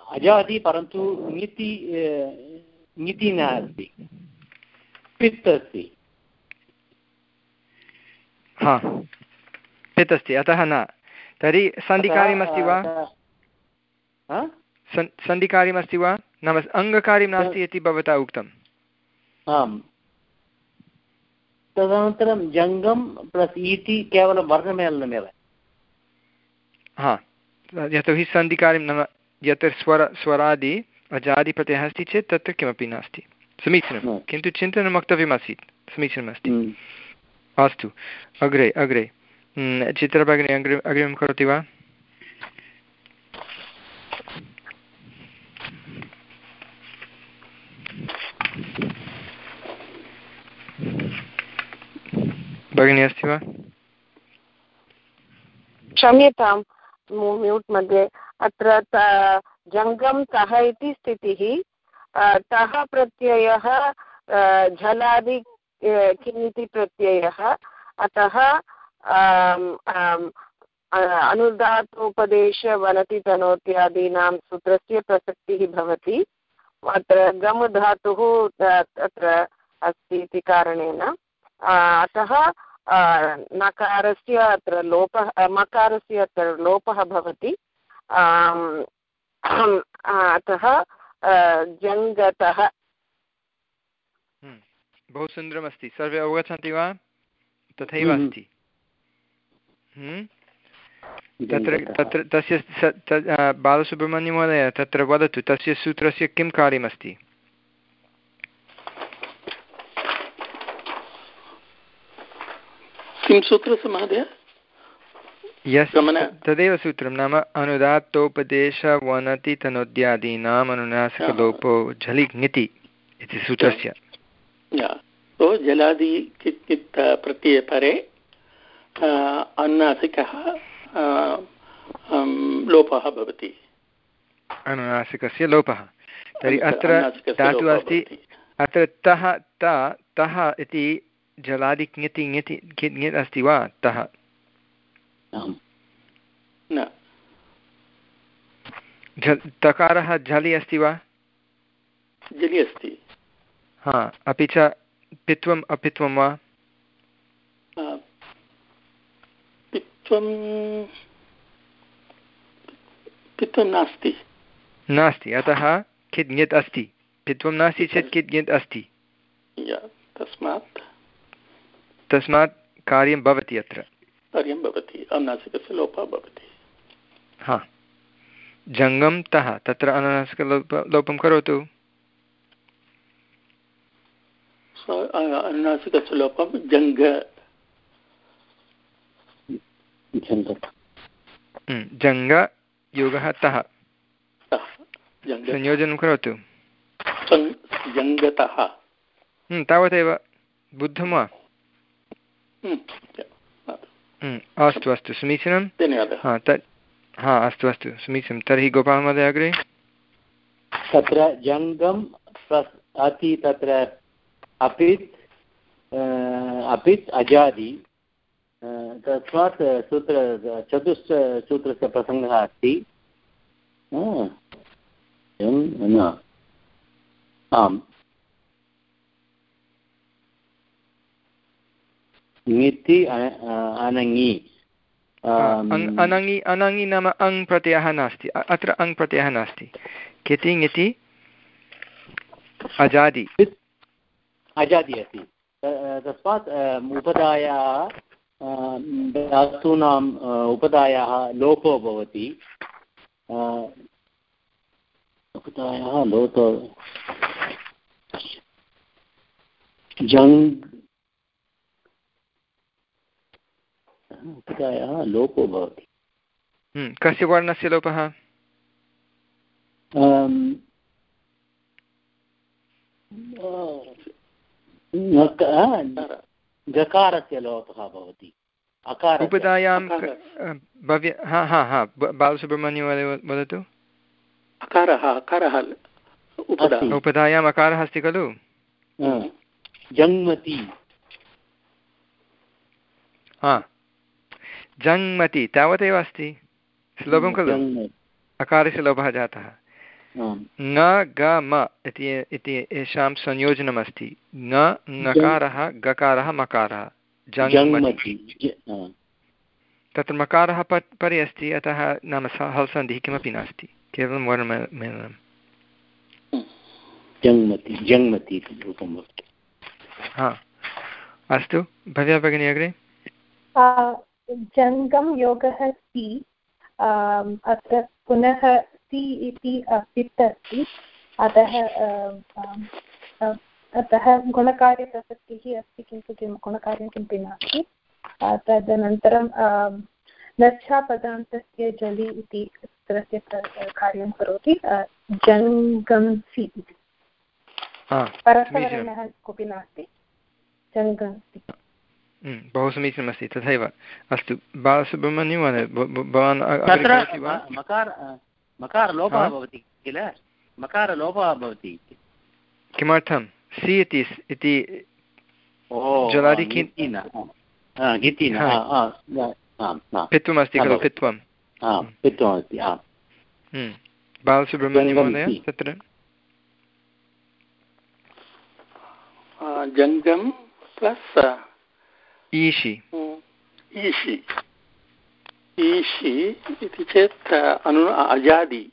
अजादि परन्तु ङिति ङिति नास्ति पित् अस्ति हा पित् अस्ति अतः न तर्हि सन्धिकार्यमस्ति वा सन्धिकार्यमस्ति वा नाम अङ्गकार्यं नास्ति इति भवता उक्तम् आम्। तदनन्तरं जङ्गं प्लस् इति केवलं वर्णमेलनमेव। हा। यतोहि सन्धिकार्यं नाम यत्र स्वर स्वरादि अजादिप्रत्ययः अस्ति चेत् तत्र किमपि नास्ति। समीचीनं। किन्तु चिन्तनं वक्तव्यमासीत्। समीचीनमस्ति अस्तु। अग्रे अग्रे। चित्रभगिनी अग्रे अग्रिमं करोति वा? भगिनी अस्ति वा क्षम्यतां म्यूट् मध्ये अत्र जङ्गं तः इति स्थितिः तः प्रत्ययः झलादि किम् इति प्रत्ययः अतः अनुदातोपदेश तनोत्यादीनां सूत्रस्य प्रसक्तिः भवति अत्र गम् धातुः तत्र अस्ति इति कारणेन अतः नकारस्य अत्र लोपः मकारस्य अत्र लोपः भवति। अतः जङ्गतः। हम्म, बहु सुन्दरमस्ति। सर्वे अवगच्छन्ति वा? तथैव हम्म। अस्ति। हम्म? तत्र तत्र तस्य बालसुब्रह्मण्यमहोदय तत्र वदतु तस्य सूत्रस्य किं कार्यमस्ति? किं सूत्रस्य महोदय यस् तदेव सूत्रं नाम अनुदात्तोपदेशवनति तनोद्यादीनाम् अनुनासिकलोपो झलि ङिति इति सूत्रस्य। तो जलादि प्रत्ययपरे अनुनासिकः लोपः भवति। अनुनासिकस्य लोपः। तर्हि अत्र धातुः अस्ति अत्र तः तः इति जलादि ङति ङति ङित् अस्ति वा तः? तकारः झलि अस्ति वा? झलि अस्ति। हा अपि च पित्वम् अपित्वं वा? पित्वं पित्वं नास्ति। नास्ति अतः ङित् अस्ति? पित्वं नास्ति चेत् ङित् अस्ति? तस्मात् तस्मात् कार्यं भवति अत्र। कार्यं भवति अनुनासिकस्य लोपः भवति। हा। जङ्गं तः तत्र अनुनासिकलोप लोपं करोतु अनुनासिकस्य लोपं जङ्ग। जङ्ग। योगः तः। संयोजनं करोतु। जङ्गतः। तावदेव। बुद्धं वा? अस्तु अस्तु समीचीनं? धन्यवादः। तत् हा अस्तु अस्तु समीचीनं। तर्हि गोपालमहोदय अग्रे? तत्र जङ्गम् अति तत्र अपित् अपित् अजादि तस्मात् सूत्र चतुश्च सूत्रस्य प्रसङ्गः अस्ति। आम्। ङिति अनङि अनङि अनङि नाम अङ् प्रत्ययः नास्ति अत्र अङ् प्रत्ययः नास्ति किति ङिति अजादि अजादि अस्ति तस्मात् उपदायाः धातूनाम् उपदायाः लोपो भवति उपदायाः लोपो जङ् उपदायः लोपो भवति। हम्म, कस्य वर्णस्य लोपः? गकारस्य लोपः भवति। अकार उपदायां भव्य हा हा हा बालसुब्रह्मण्य वदतु। अकारः अकारः उपधायाम् अकारः अस्ति खलु? जङ्मति। हा। जङ्मति तावदेव अस्ति? सुलभं खलु? अकारस्य लोभः जातः। न ग म इति येषां संयोजनमस्ति। न नकारः गकारः मकारः। जङ्मति। तत्र मकारः प परि अस्ति अतः नाम स हल्सन्धिः किमपि नास्ति। केवलं वर्णमेलनं। जङ्मति जङ्मति हा। अस्तु भव्या भगिनी अग्रे? जङ्गं योगः सि अत्र पुनः सि इति पित् अस्ति अतः अतः गुणकार्यप्रसक्तिः अस्ति किन्तु किं गुणकार्यं किमपि नास्ति। तदनन्तरं नच्छापदान्तस्य जलि इति सूत्रस्य कार्यं करोति। जङ्गंसि इति परसवर्णः कोऽपि नास्ति। जङ्गंसि बहु समीचीनमस्ति तथैव। अस्तु बालसुब्रह्मण्यं भवान् मकार मकारलोपः भवति किल? मकारलोपः भवति किमर्थं? सि इति इति जलादि पित्वमस्ति खलु पित्वं। पित्वमस्ति बालसुब्रह्मण्यमहोदय तत्र। जङ्गं प्लस् ईशि ईशि ईशि इति चेत् अनु अजादि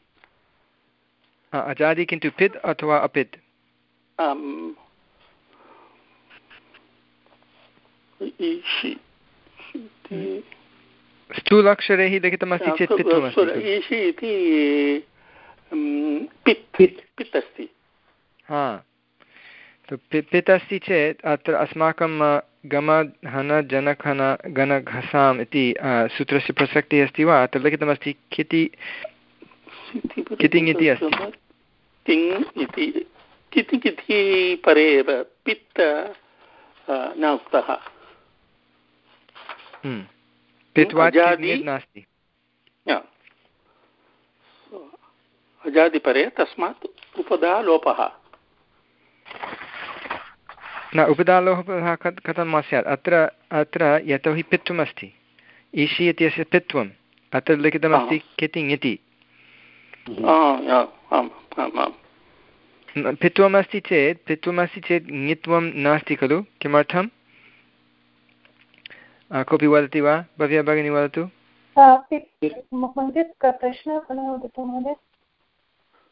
अजादि किन्तु पित् अथवा अपित् स्थूलाक्षरैः लिखितमस्ति चेत् ईषि इति पित् पित् अस्ति हा पित् अस्ति चेत् अत्र अस्माकं गम हन जनखन गणघसाम् इति सूत्रस्य प्रसक्तिः अस्ति वा? अत्र लिखितमस्ति किति कितिङ् इति अस्ति? तिङ् इति किति किति परे एव पित्त न उक्तः। हम्म। पित्वा नास्ति। अजादिपरे तस्मात् उपदा लोपः न उपदालोपः कथं स्यात् अत्र अत्र यतोहि पित्वमस्ति। ईशि इत्यस्य पित्वम्। अत्र लिखितमस्ति कितिङ् इति। पित्वमस्ति चेत् पित्वमस्ति चेत् ङित्वं नास्ति खलु? किमर्थं कोऽपि वदति वा? भव्या भगिनी वदतु।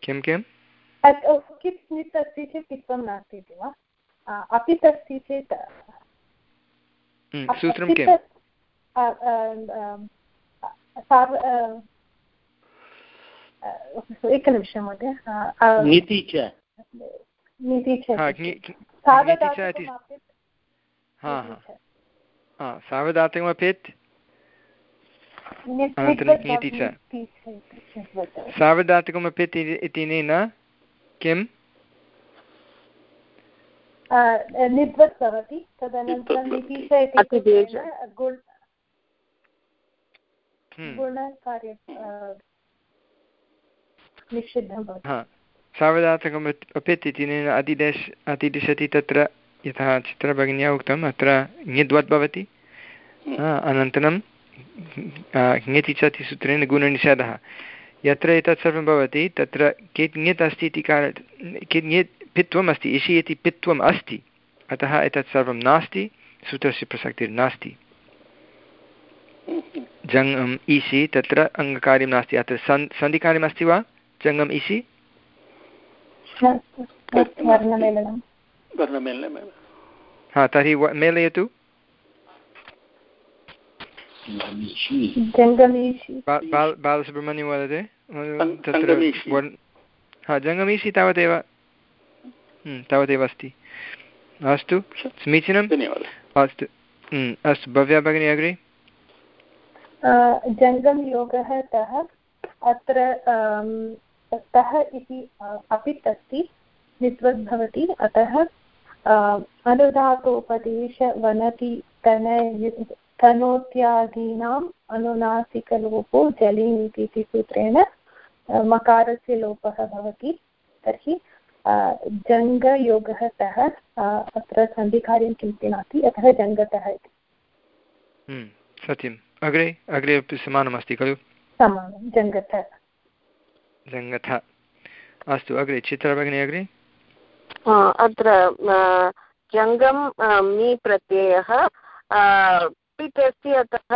किं किम् इति अपित् अस्ति चेत् हम्म, सूत्रं किम्? एकनिमिषं महोदय नीति च। नीति च सावधातकमपेत् अनन्तरं नीति च। सावधातकमपेत् इत्यनेन किम्? निद्वत् भवति तदनन्तरं इति हम्म। गुणकार्य निषिद्धं भवति। हा। सावधातकम् अपित् इति अतिदेश अतिदिशति तत्र यथा चित्रभगिन्या उक्तम् अत्र ङिद्वत् भवति। अनन्तरं ङति च इति सूत्रेण गुणनिषेधः। यत्र एतत् सर्वं भवति तत्र कित् ङित् अस्ति इति कार कित् ङित् पित्वम् अस्ति इषि इति पित्वम् अस्ति अतः एतत् सर्वं नास्ति सूत्रस्य प्रसक्तिर्नास्ति। जङ् ईशि तत्र अङ्गकार्यं नास्ति। अत्र सन् सन्धिकार्यमस्ति वा? जङ्गम् इषि हा तर्हि मेलयतु। बालसुब्रह्मण्यं वदति। तत्र हा जङ्गमीषि तावदेव तावदेव अस्ति। अस्तु समीचीनं? अस्तु हम्म, अस्तु भव्या भगिनी अग्रे। जङ्गमयोगः तः अत्र तः इति अपित् अस्ति नित्वद् भवति। अतः अनुधातोपदेश वनति तन तनोत्यादीनाम् अनुनासिकलोपो जलिङ् इति सूत्रेण मकारस्य लोपः भवति। तर्हि जङ्गयोगः तः अत्र सन्धिकार्यं किमपि नास्ति अतः जङ्गतः इति। हम्म, सत्यम्। अग्रे अग्रे अपि समानमस्ति खलु? समानं जङ्गथ जङ्गथ अस्तु अग्रे चित्रभगिनी अग्रे? अत्र जङ्गं मी प्रत्ययः पित् अस्ति अतः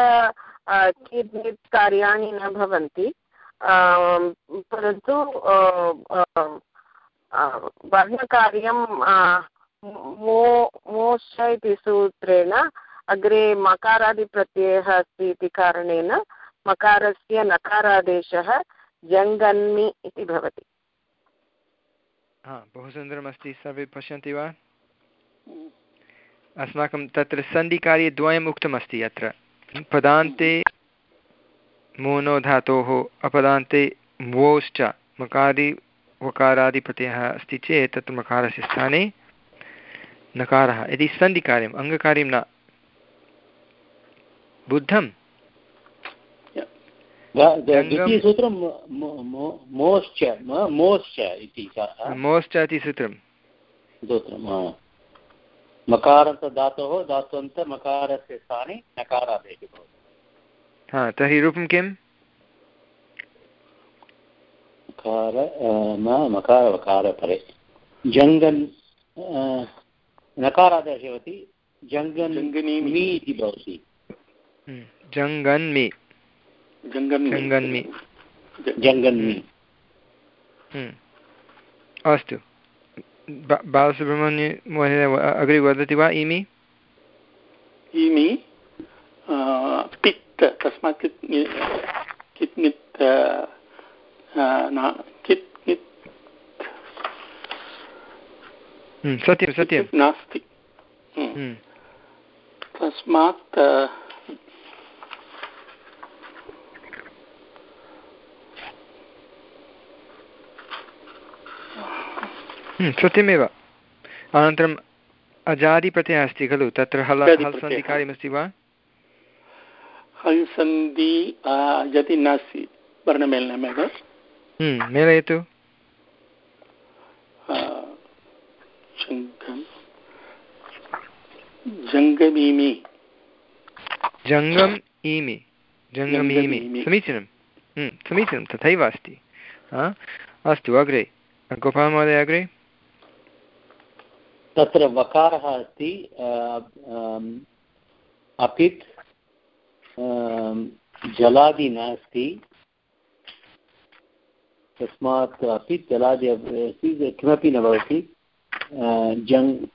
किञ्चित् कार्याणि न भवन्ति परन्तु वर्णकार्यं मो मोश्च इति सूत्रेण अग्रे मकारादिप्रत्ययः अस्ति इति कारणेन मकारस्य नकारादेशः जङ्गन्मि इति भवति बहु सुन्दरमस्ति सर्वे पश्यन्ति वा? अस्माकं तत्र सन्धिकार्यद्वयम् उक्तमस्ति अत्र। पदान्ते मोनो धातोः अपदान्ते वोश्च मकारि वकारादिप्रत्ययः अस्ति चेत् तत्र मकारस्य स्थाने नकारः। यदि सन्धिकार्यम् अङ्गकार्यं न। बुद्धं मोश्च इति सूत्रं सूत्रं मकारन्तधातोः धात्वन्तमकारस्य स्थाने नकारादेशः भवति। हा तर्हि रूपं किम्? मकार न मकार वकारपरे जङ्गन् नकारादेशः भवति जङ्गन् इति भवति। जङ्गन्मि जङ्गन्मि जङ्गन्मि अस्तु। बा- बालसुब्रह्मण्य महोदय अग्रे वदति वा इमि इमि पित्त तस्मात् कित् कित् कित् सत्यं सत्यं नास्ति तस्मात् सत्यमेव अनन्तरम् अजादिप्रत्ययः अस्ति खलु तत्र हल अजादिप्रत्ययः। हल् सन्धिकार्यमस्ति वा हल् सन्धि यदि नास्ति वर्णमेलनमेव मेलयतु जङ्गम् जङ्गमीमि जङ्गम् ईमि जङ्गमीमि। समीचीनं हम्म, समीचीनं तथैव अस्ति अस्तु अग्रे गोपालमहोदय अग्रे तत्र वकारः अस्ति अपित् जलादि नास्ति तस्मात् अपित् जलादि अस्ति किमपि न भवति। जङ्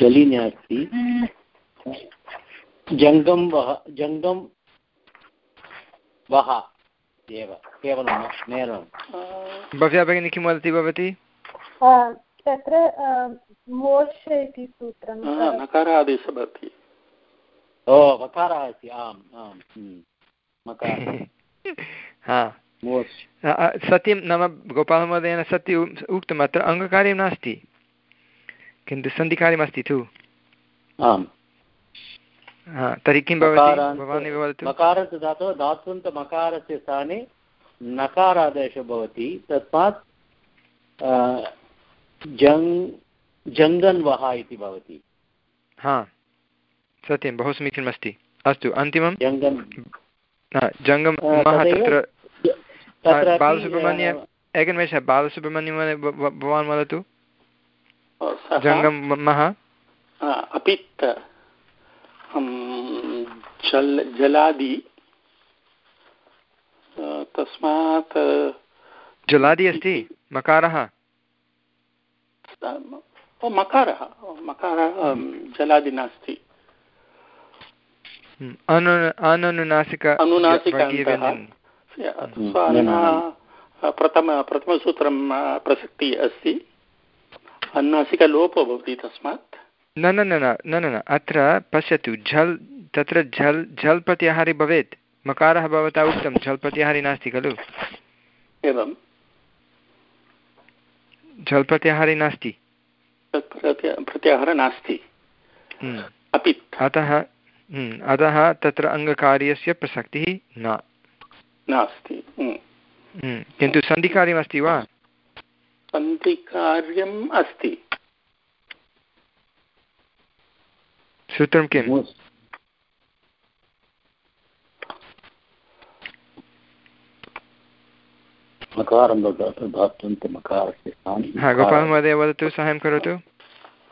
जलि नास्ति। जङ्गं वः जङ्गं वः एव केवलं मेलनं। भव्या भगिनी किं वदति भवती? तत्र मोष इति सूत्रं नकारादेशः भवति। ओ वकारः अस्ति आम् आम् हम्म। सत्यं नाम गोपालमहोदयेन सत्यम् उ- उक्तम् अत्र अङ्गकार्यं नास्ति। किन्तु सन्धिकार्यमस्ति तु। आम्। तर्हि किं भवति? भवानेव वदतु? मकारस्य धातोः धात्वन्तमकारस्य स्थाने नकारादेशः भवति। तस्मात् जङ् जङ्गन्वः इति भवति। हा। सत्यं बहु समीचीनमस्ति। अस्तु अन्तिमं जङ्गन् जङ्गं मः तदेव। तत्र बालसुब्रह्मण्य एकनिमेषः बालसुब्रह्मण्यं भवान् वदतु। अ, सः? जङ्गं म- मः अ, अपित् जल जलादि। तस्मात् जलादि अस्ति मकारः। मकारः मकारः अं, जलादि नास्ति। अनुनासिक प्रथम प्रथमसूत्रं प्रसक्तिः अस्ति अनुनासिकलोपो भवति तस्मात् न न न न न न न अत्र पश्यतु झल् तत्र झल् झल् प्रत्याहारी भवेत् मकारः भवता उक्तं झल् प्रत्याहारी नास्ति खलु एवं झल् प्रत्याहारी नास्ति प्रत्याहारः नास्ति अतः अतः तत्र अङ्गकार्यस्य प्रसक्तिः न। नास्ति। हम्म। हम्म, किन्तु सन्धिकार्यमस्ति वा? सन्धिकार्यम् अस्ति। सूत्रं किं गोपालमहोदय वदतु साहाय्यं करोतु।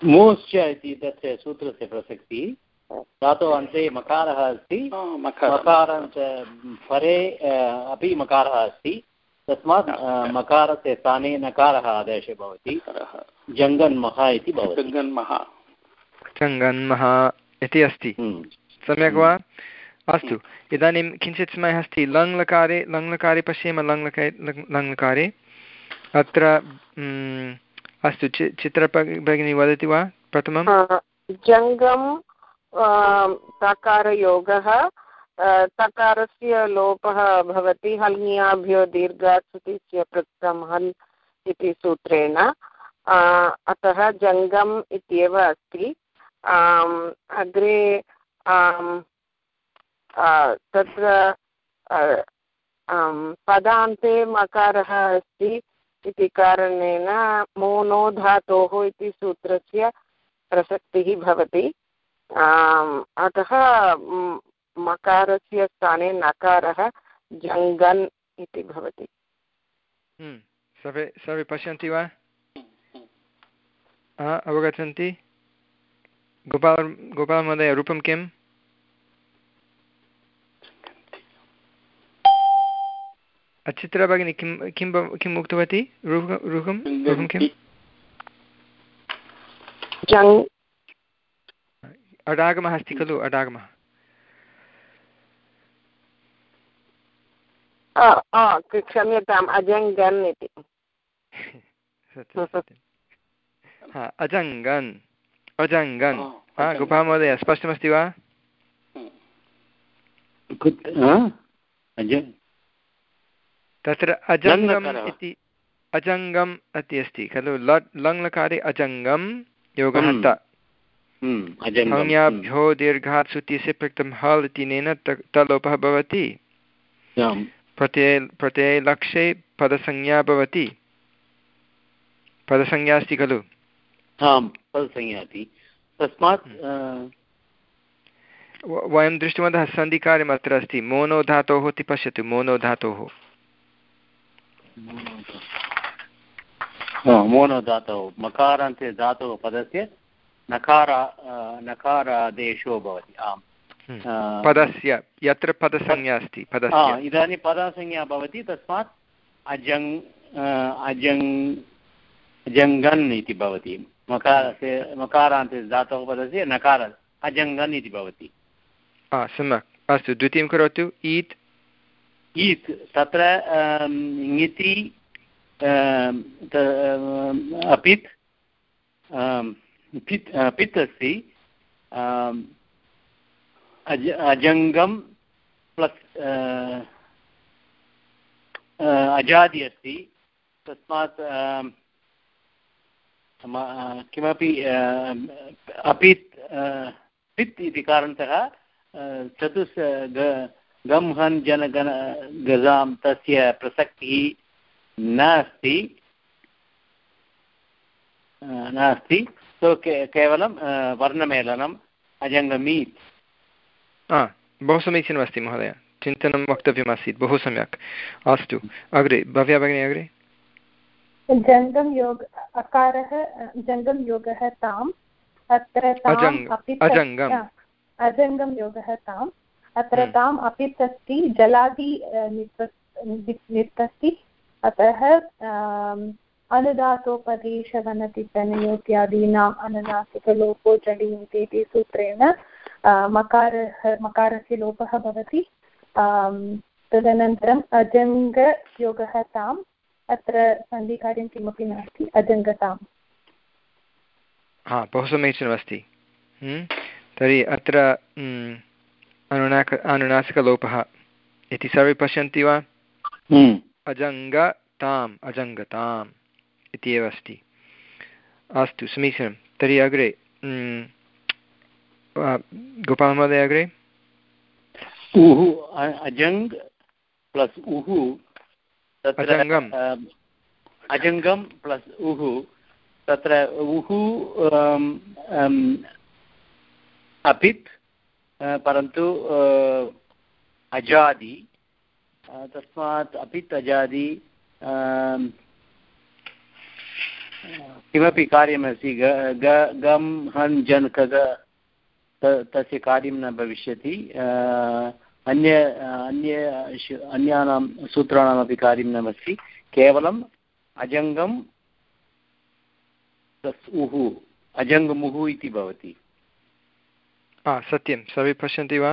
मोश्च इति तस्य सूत्रस्य प्रसक्तिः। धातोः अन्ते मकारः अस्ति। मकारं। च परे अपि मकारः अस्ति। तस्मात् मकारस्य स्थाने नकारः आदेशः भवति। जङ्गन्मः इति भवति। जङ्गन्मः सङ्गन्मः इति अस्ति। हम्म। सम्यक् वा? अस्तु। इदानीं किञ्चित् समयः अस्ति। लङ्लकारे लङ्लकारे पश्येम लङ्लकारे लङ्लकारे। अत्र अस्तु चि चित्रप भगिनी वदति वा? प्रथमं जङ्गम् तकारयोगः तकारस्य लोपः भवति हल्ङ्याभ्यो दीर्घात् सुतिस्य पृक्तं हल् इति सूत्रेण। अतः जङ्गम् इत्येव अस्ति। अग्रे तत्र पदान्ते मकारः अस्ति इति कारणेन मोनो धातोः इति सूत्रस्य प्रसक्तिः भवति। अतः मकारस्य स्थाने नकारः जङ्गन् इति भवति। सर्वे सर्वे पश्यन्ति वा? हा, अवगच्छन्ति। गोपाल गोपालमहोदय रूपं किम्? अचित्रा भगिनी किं किं किम् उक्तवती? रुहं रुहं किम्? अडागमः अस्ति खलु अडागमः? क्षम्यताम् अजङ्गन् इति। अजङ्गन् अजङ्गन्। गोपालमहोदय स्पष्टमस्ति वा? तत्र अजङ्गम् इति अजङ्गम् इति अस्ति खलु लट् लङ्लकारे अजङ्गं योगः त। संज्ञाभ्यो दीर्घात् सुतिस्य पृक्तं हल् इत्यनेन तलोपः भवति प्रत्यय प्रत्ययलक्षे पदसंज्ञा भवति पदसंज्ञा अस्ति खलु आम् पदसंज्ञा अस्ति तस्मात् वयं दृष्टवन्तः सन्धिकार्यम् अत्र अस्ति मोनो धातोः इति पश्यतु मोनो धातोः मोनो धातोः मकारान्ते धातोः पदस्य नकार नकारादेशो भवति आम्। हम्म। पदस्य यत्र पदसंज्ञा अस्ति पदस्य। इदानीं पदसंज्ञा भवति तस्मात् अजङ् अजङ् अजङ्गन् इति भवति। मकारस्य मकारान्ते धातोः पदस्य नकार अजङ्गन् इति भवति। सम्यक्। अस्तु द्वितीयं करोतु ईत्। ईत् तत्र ङिति अपित् पित् पित् अस्ति अज, अजङ्गं प्लस् अजादि अस्ति। तस्मात् किमपि अपित् पित् इति कारणतः चतुस् गम् हन् जनगण, गजां तस्य प्रसक्तिः नास्ति। नास्ति। सो केवलं वर्णमेलनम् अजङ्गमी बहु समीचीनमस्ति महोदय चिन्तनं वक्तव्यमासीत् बहु सम्यक् अस्तु अग्रे भव्या भगिनी अग्रे जङ्गं योग अकारः जङ्गं योगः ताम् अत्र अजङ्गं योगः ताम् अत्र। ताम् अपित् अस्ति जलादि नित्यस्ति अतः अनुदातोपदेशवनतितनयोत्यादीनाम् अनुनासिकलोपो जडीन्ति इति सूत्रेण मकारः मकारस्य लोपः भवति। तदनन्तरम् अजङ्गयोगः ताम्। अत्र सन्धिकार्यं किमपि नास्ति अजङ्गताम्। हा बहु समीचीनमस्ति हम्म। तर्हि अत्र हम्म, अनुनाक अनुनासिकलोपः इति सर्वे पश्यन्ति वा? हम्म। अजङ्गताम् अजङ्गताम्। इति एव अस्ति। अस्तु समीचीनं। तर्हि अग्रे गोपालमहोदय अग्रे? उः अजङ् प्लस् उः अजङ्गम्। अजङ्गं प्लस् उः तत्र उः अपित् परन्तु अजादि तस्मात् अपित् अजादि किमपि कार्यमस्ति ग गं हन् जन् खग तस्य कार्यं न भविष्यति। अन्य अन्य अन्यानां सूत्राणामपि कार्यं नास्ति केवलम् अजङ्गं प्लस् उः अजङ्गमुः इति भवति। सत्यं। सर्वे पश्यन्ति वा?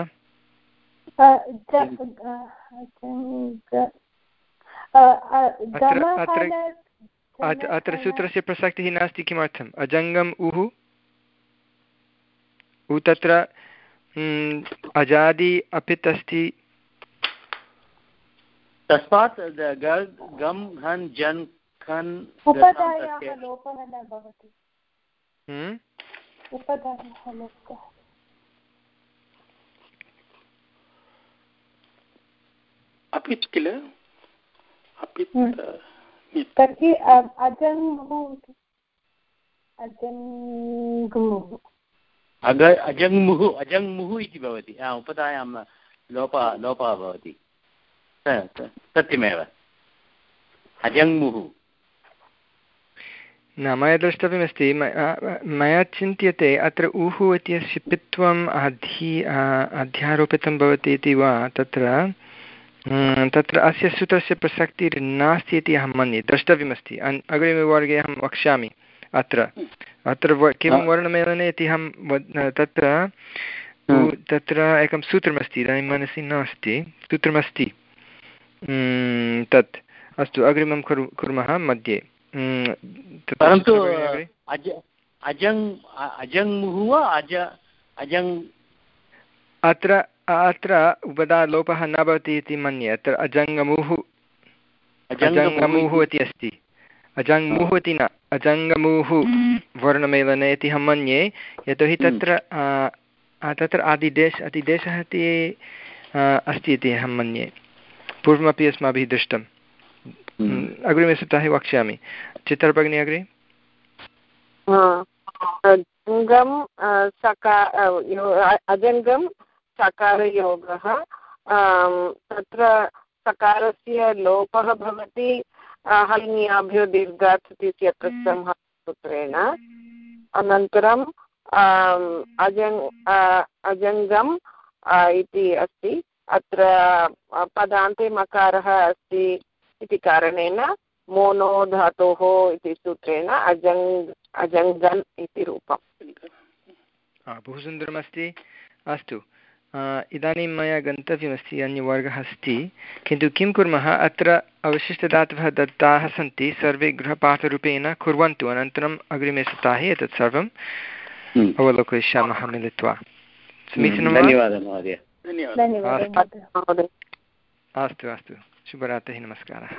अत्र सूत्रस्य प्रसक्तिः नास्ति किमर्थम् अजङ्गम् उः उ तत्र अजादि अपित् अस्ति तस्मात् गम् हन् जन् खन् अपित् किल अपित् तर्हि अजङ्मुः अजङ्मुः अग अजङ्मुः इति भवति उपधायां लोपः लोपः भवति सत्यमेव अजङ्मुः न मया द्रष्टव्यमस्ति मया चिन्त्यते अत्र उः इत्यस्य पित्वम् अधि अध्यारोपितं भवति इति वा तत्र तत्र अस्य सूत्रस्य प्रसक्तिर्नास्ति इति अहं मन्ये। द्रष्टव्यमस्ति। अन् अग्रिमवर्गे अहं वक्ष्यामि अत्र। अत्र व किं वर्णमेलने इति अहं तत्र तत्र एकं सूत्रमस्ति इदानीं मनसि नास्ति। सूत्रमस्ति। हम्म, तत्। अस्तु अग्रिमं कुरु कुर्मः मध्ये। हम्म, परन्तु अजङ् अजङ्मुः अज अजङ् अत्र अत्र उपदा लोपः न भवति इति मन्ये अत्र अजङ्गमुः अजङ्गमुः इति अस्ति। अजङ्मुः इति न अजङ्गमुः वर्णमेलने इति अहं मन्ये। यतोहि हम्म। तत्र तत्र आदिदेश अतिदेशः इति अस्ति इति अहं मन्ये। पूर्वमपि अस्माभिः दृष्टम् हम्म। अग्रिमे सप्ताहे वक्ष्यामि। चित्रभगिनी अग्रे? अजङ्गं सका अजङ्गं सकारयोगः। तत्र सकारस्य लोपः भवति हल्न्याभ्यो दीर्घात् इति प्रस्थं सूत्रेण अनन्तरं अजङ् अजङ्गम् इति अस्ति। अत्र पदान्ते मकारः अस्ति इति कारणेन मोनो धातोः इति सूत्रेण अजङ् अजङ्गन् इति रूपम्। बहु सुन्दरमस्ति अस्तु। इदानीं मया गन्तव्यमस्ति अन्यवर्गः अस्ति। किन्तु किं कुर्मः अत्र अवशिष्टदातवः दत्ताः सन्ति सर्वे गृहपाठरूपेण कुर्वन्तु। अनन्तरम् अग्रिमे सप्ताहे एतत् सर्वम् अवलोकयिष्यामः मिलित्वा। समीचीनं धन्यवादः अस्तु अस्तु। शुभरात्रिः नमस्कारः।